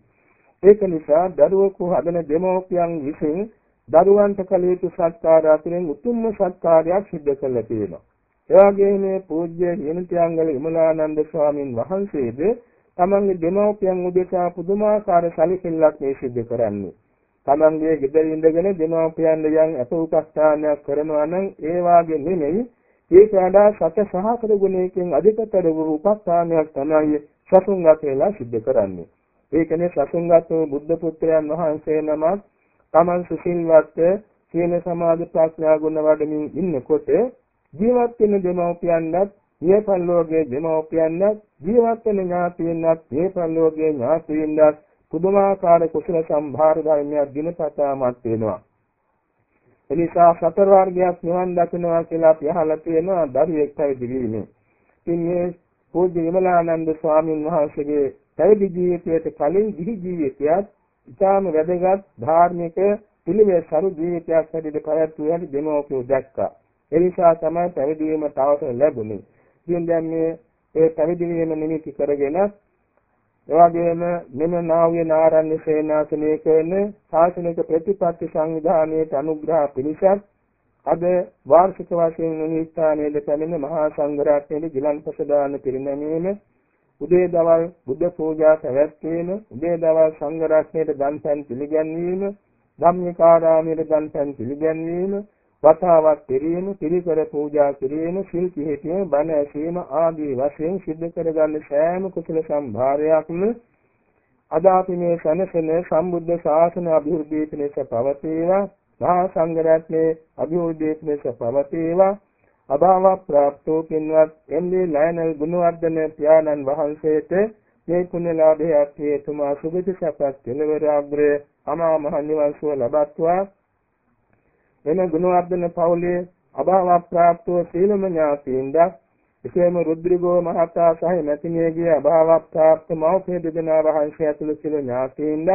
ඒක නිසා දරුවෙකු හදන දෙමෝපියන් විසින් දරුවන්ට කළ යුතු සත්කාර අතරින් උතුම්ම සත්කාරයක් සිදු කළා තියෙනවා. එවාගේ මේ පූජ්‍ය හිණතියංගල විමලානන්ද ස්වාමින් වහන්සේද තමන්ගේ දෙමෝපියන් උදෙසා පුදුමාකාර සැලකිල්ලක් මේ සිදු කරන්නේ. තමන්ගේ ගෙදර ඉඳගෙන දෙමාපියන් යම් අප උපස්ථානයක් කරනවා නම් ඒ වාගේ නෙමෙයි ඒක වඩා සත සහතර ගුණයකින් අධිකතර වූ උපස්ථානයක් තමයි සසුන්ගත වෙලා සිද්ධ කරන්නේ. ඒකනේ සසුන්ගත වූ බුද්ධ පුත්‍රයන් වහන්සේ නමක් තමන් සුසිල්වත් සීල සමාධි ප්‍රඥා ගුණ වඩමින් ඉන්නකොට ජීවත් වෙන දෙමව්පියන්වත් මේ පල්ලෝගේ දෙමව්පියන්වත් ජීවත් වෙන ඥාතීන්වත් මේ පල්ලෝගේ ඥාතීන්වත් පුදුමාකාර කුසල සම්භාර ධර්මයක් දිනපතාමත් වෙනවා. එනිසා සතර වර්ගයක් නිවන් දකින්නවා කියලා අපි අහලා තියෙනවා දරුවෙක් පැවිදි වීමේ. ඉතින් මේ පූජ්‍ය විමලානන්ද ස්වාමීන් වහන්සේගේ පැවිදි ජීවිතයට කලින් ගිහි ජීවිතයත් ඉතාම වැදගත් ධාර්මික පිළිවෙල සරු ජීවිතයක් හැටියට පැවැත්වුවා යන දෙමෝපියෝ දැක්කා. ඒ නිසා තමයි පැවිදි වීමට අවසර ලැබුණේ. ඉතින් දැන් මේ ඒ පැවිදි වීම නිමිති කරගෙන එවැගේම මෙම නාව්‍ය නාරණ්‍ය සේනාසනයේ කරන ශාසනික ප්‍රතිපත්ති සංවිධානයේ අනුග්‍රහ පිණිසත් අද වාර්ෂික වශයෙන් නිස්ථානයේ පැමිණ මහා සංඝරත්නයේ ගිලන්පස දාන පිරිනැමීම උදේ දවල් බුද්ධ පූජා පැවැත්වීම උදේ දවල් සංඝරත්නයේ දන්පැන් පිළිගැන්වීම ධම්මිකාරාමයේ දන්පැන් පිළිගැන්වීම වතාවක් පිරීම, පිළිකර පූජා කිරීම, සිල් පිළිපැදීම, බණ ඇසීම ආදී වශයෙන් සිද්ධ කරගන්න සෑම කුසල සම්භාරයක්ම අද අපි මේ සනසන සම්බුද්ධ ශාසන අභිවෘද්ධිය පිණිස පවතිවා, මහා සංඝ රත්නයේ අභිවෘද්ධිය පිණිස පවතිවා, අභාව ප්‍රාප්තෝ පින්වත් එම්.ඩී. ලයනල් ගුණවර්ධන පියාණන් වහන්සේට මේ පුණ්‍යලාභයත් හේතුමා සුගති සපත් කෙලවර අග්‍රේ අමා මහ නිවන් සුව ලබත්වා. එම ගුණවර්ධන පවුලේ අභාව ප්‍රාප්තව සීලම ඥාතීන්ද එසේම රුද්‍රිගෝ මහතා සහ මැතිණියගේ අභාව ප්‍රාප්ත මෞඛ්‍ය දෙදෙනා වහන්සේ ඇතුළු සියලු ඥාතීන්ද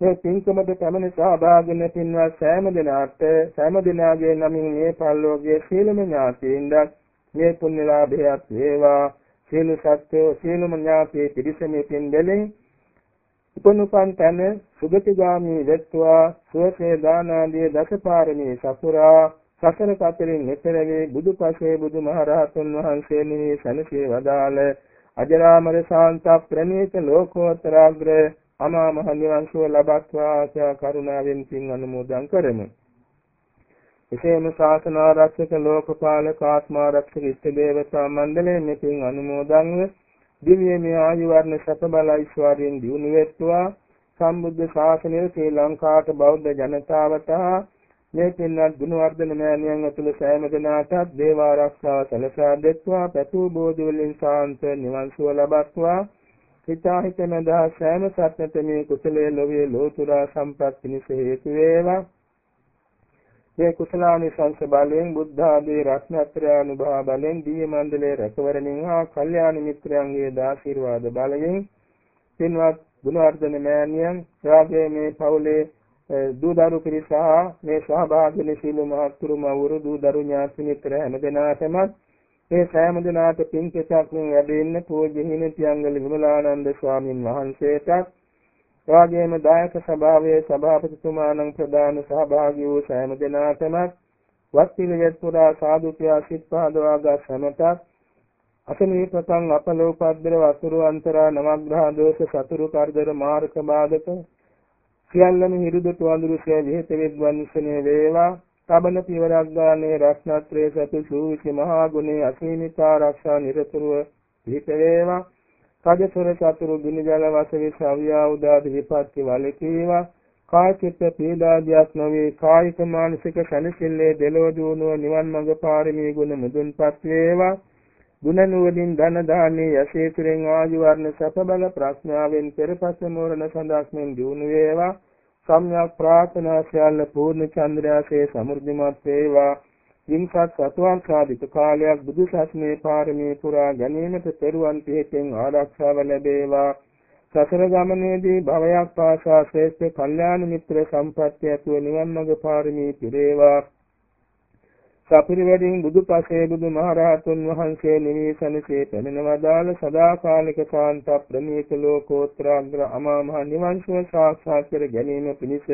මේ පින්කමට පැමිණ සහභාගී වෙන පින්වත් සෑම දිනාට සෑම දිනාගේ නමින් මේ පල්ලෝගේ සීලම ඥාතීන්ද මේ පුණ්‍යලාභයත් වේවා. සියලු සත්‍යෝ සියලුම ඥාතී පිරිසමේ පින්දෙලින් උපනුපන් තන සුගතිගාමී වෙත්වා සුවසේ දානාදී දසපාරමී සපුරා සසර කතරින් මෙතර වේ බුදුපසේ බුදුමහරහතුන් වහන්සේ නිවී සනසේ වදාළ අජරාමර ශාන්ත ප්‍රණීත ලෝකෝත්තරාග්‍ර අමා මහ නිවන් සුව ලබත්වා ආශා කරුණාවෙන් පින් අනුමෝදන් කරමු. එසේම ශාසන ආරක්ෂක ලෝකපාලක ආත්මාරක්ෂක ඉෂ්ට දේවතා මණ්ඩලයේ මෙතින් අනුමෝදන්ව දිව්‍යමය ආයු වර්ණ සැප බල ඓශ්වර්යයෙන් දිනු වෙත්වා. සම්බුද්ධ ශාසනය ශ්‍රී ලංකාවට බෞද්ධ ජනතාවට මේ පින්වත් ගුණවර්ධන මෑණියන් ඇතුළු සෑම දෙනාටත් දේව ආරක්ෂාව සැලසා දෙත්වා. පැතු බෝධි වලින් සාන්ත නිවන් සුව ලබත්වා. හිතාහිතනදා සෑම සත්‍යත මේ කුසලයේ ලොවේ ලෝතුරා සම්පත් පිණිස හේතු වේවා. මේ කුසලානිසංස බලයෙන් බුද්ධ ආදී රත්නත්‍රය අනුභව බලයෙන් දී මණ්ඩලයේ රැකවරණින් හා කල්යාණ මිත්‍රයන්ගේ දාශිර්වාද බලයෙන් පින්වත් ගුණවර්ධන මෑණියන් රාගයේ මේ පවුලේ දූ දරු පිරිස මේ සහභාගී වෙන සීල මහත්තුරු මවුරු දූ දරු ඥාති මිත්‍ර හැමදෙනාටම මේ සෑම දිනාට පින් කෙසක් වැඩෙන්න පූජ්‍ය හිමිතියංගල විමලානන්ද ස්වාමින් වහන්සේටත් එවාගේම දායක සභාවේ සභාපතිතුමාණන් ප්‍රධාන සහභාගී වූ සෑම දෙනාටම වත් පිළිවෙත් පුරා සාදු කියා සිත් පහදවාගත් සමටත් අසනීපතං අපලෝපද්දර වතුරු අන්තරා නවග්‍රහ දෝෂ සතුරු කරදර මාර්ග බාධක සියල්ලම හිරුදුතු අඳුරුසේ විහෙත විද්වන්සනේ වේවා. තබන පියවරක් ගානේ රත්නත්‍රයේ සතු සූවිසි මහා ගුණේ අසීමිත ආරක්ෂා නිරතුරුව පිහිට වේවා. රජසොර චතුරු ගිනි ජල වශයෙන් ශ්‍රවියා උදාද විපත්ති වලකීවා කායික පීඩාදියක් නොවේ. කායික මානසික සැනසෙල්ලේ දෙලෝ දුණුව නිවන් මඟ පාරමී ගුණ මුදුන්පත් වේවා. ගුණ නුවණින් ධන දාන්නේ යසීතුරෙන් ආයු වර්ණ සැප බල ප්‍රඥාවෙන් පෙරපස මෝරණ සඳක්මෙන් දිනු වේවා. සම්්‍යක් ප්‍රාර්ථනා සියල්ල පූර්ණ චන්ද්‍රයාසේ සමෘද්ධිමත් වේවා. වින්සත් සතුවංශාදික කාලයක් බුදු සසුනේ පාරමී පුරා ගැනීමට පෙරුවන් පිහිටෙන් ආරක්ෂාව ලැබේවා. සසර ගමනේදී භවයක් පාසා ශ්‍රේෂ්ඨ කල්යාණ මිත්‍ර සම්පත්‍ය ඇතුව නිවන් මඟ පාරමී පිරේවා. සපිරිවැඩින් බුදුපසේ බුදුමහරහතුන් වහන්සේ නිවේසනසේ පැමිණ වදාළ සදාකාලික කාන්ත ප්‍රණීත ලෝකෝත්තරාග්‍ර අමා මහ නිවන් සුව සාක්ෂාත් කර ගැනීම පිණිස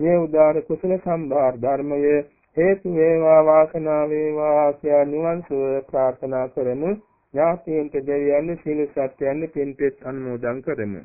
මේ උදාර කුසල සම්භාර ධර්මයේ හේතු වේවා වාසනාව වේවා කියා නිවන් සුව ප්‍රාර්ථනා කරමු. ඥාතීන්ට දෙවියන් සිල් සත්‍යයන් පින්පෙත් අනුමෝදන් කරමු.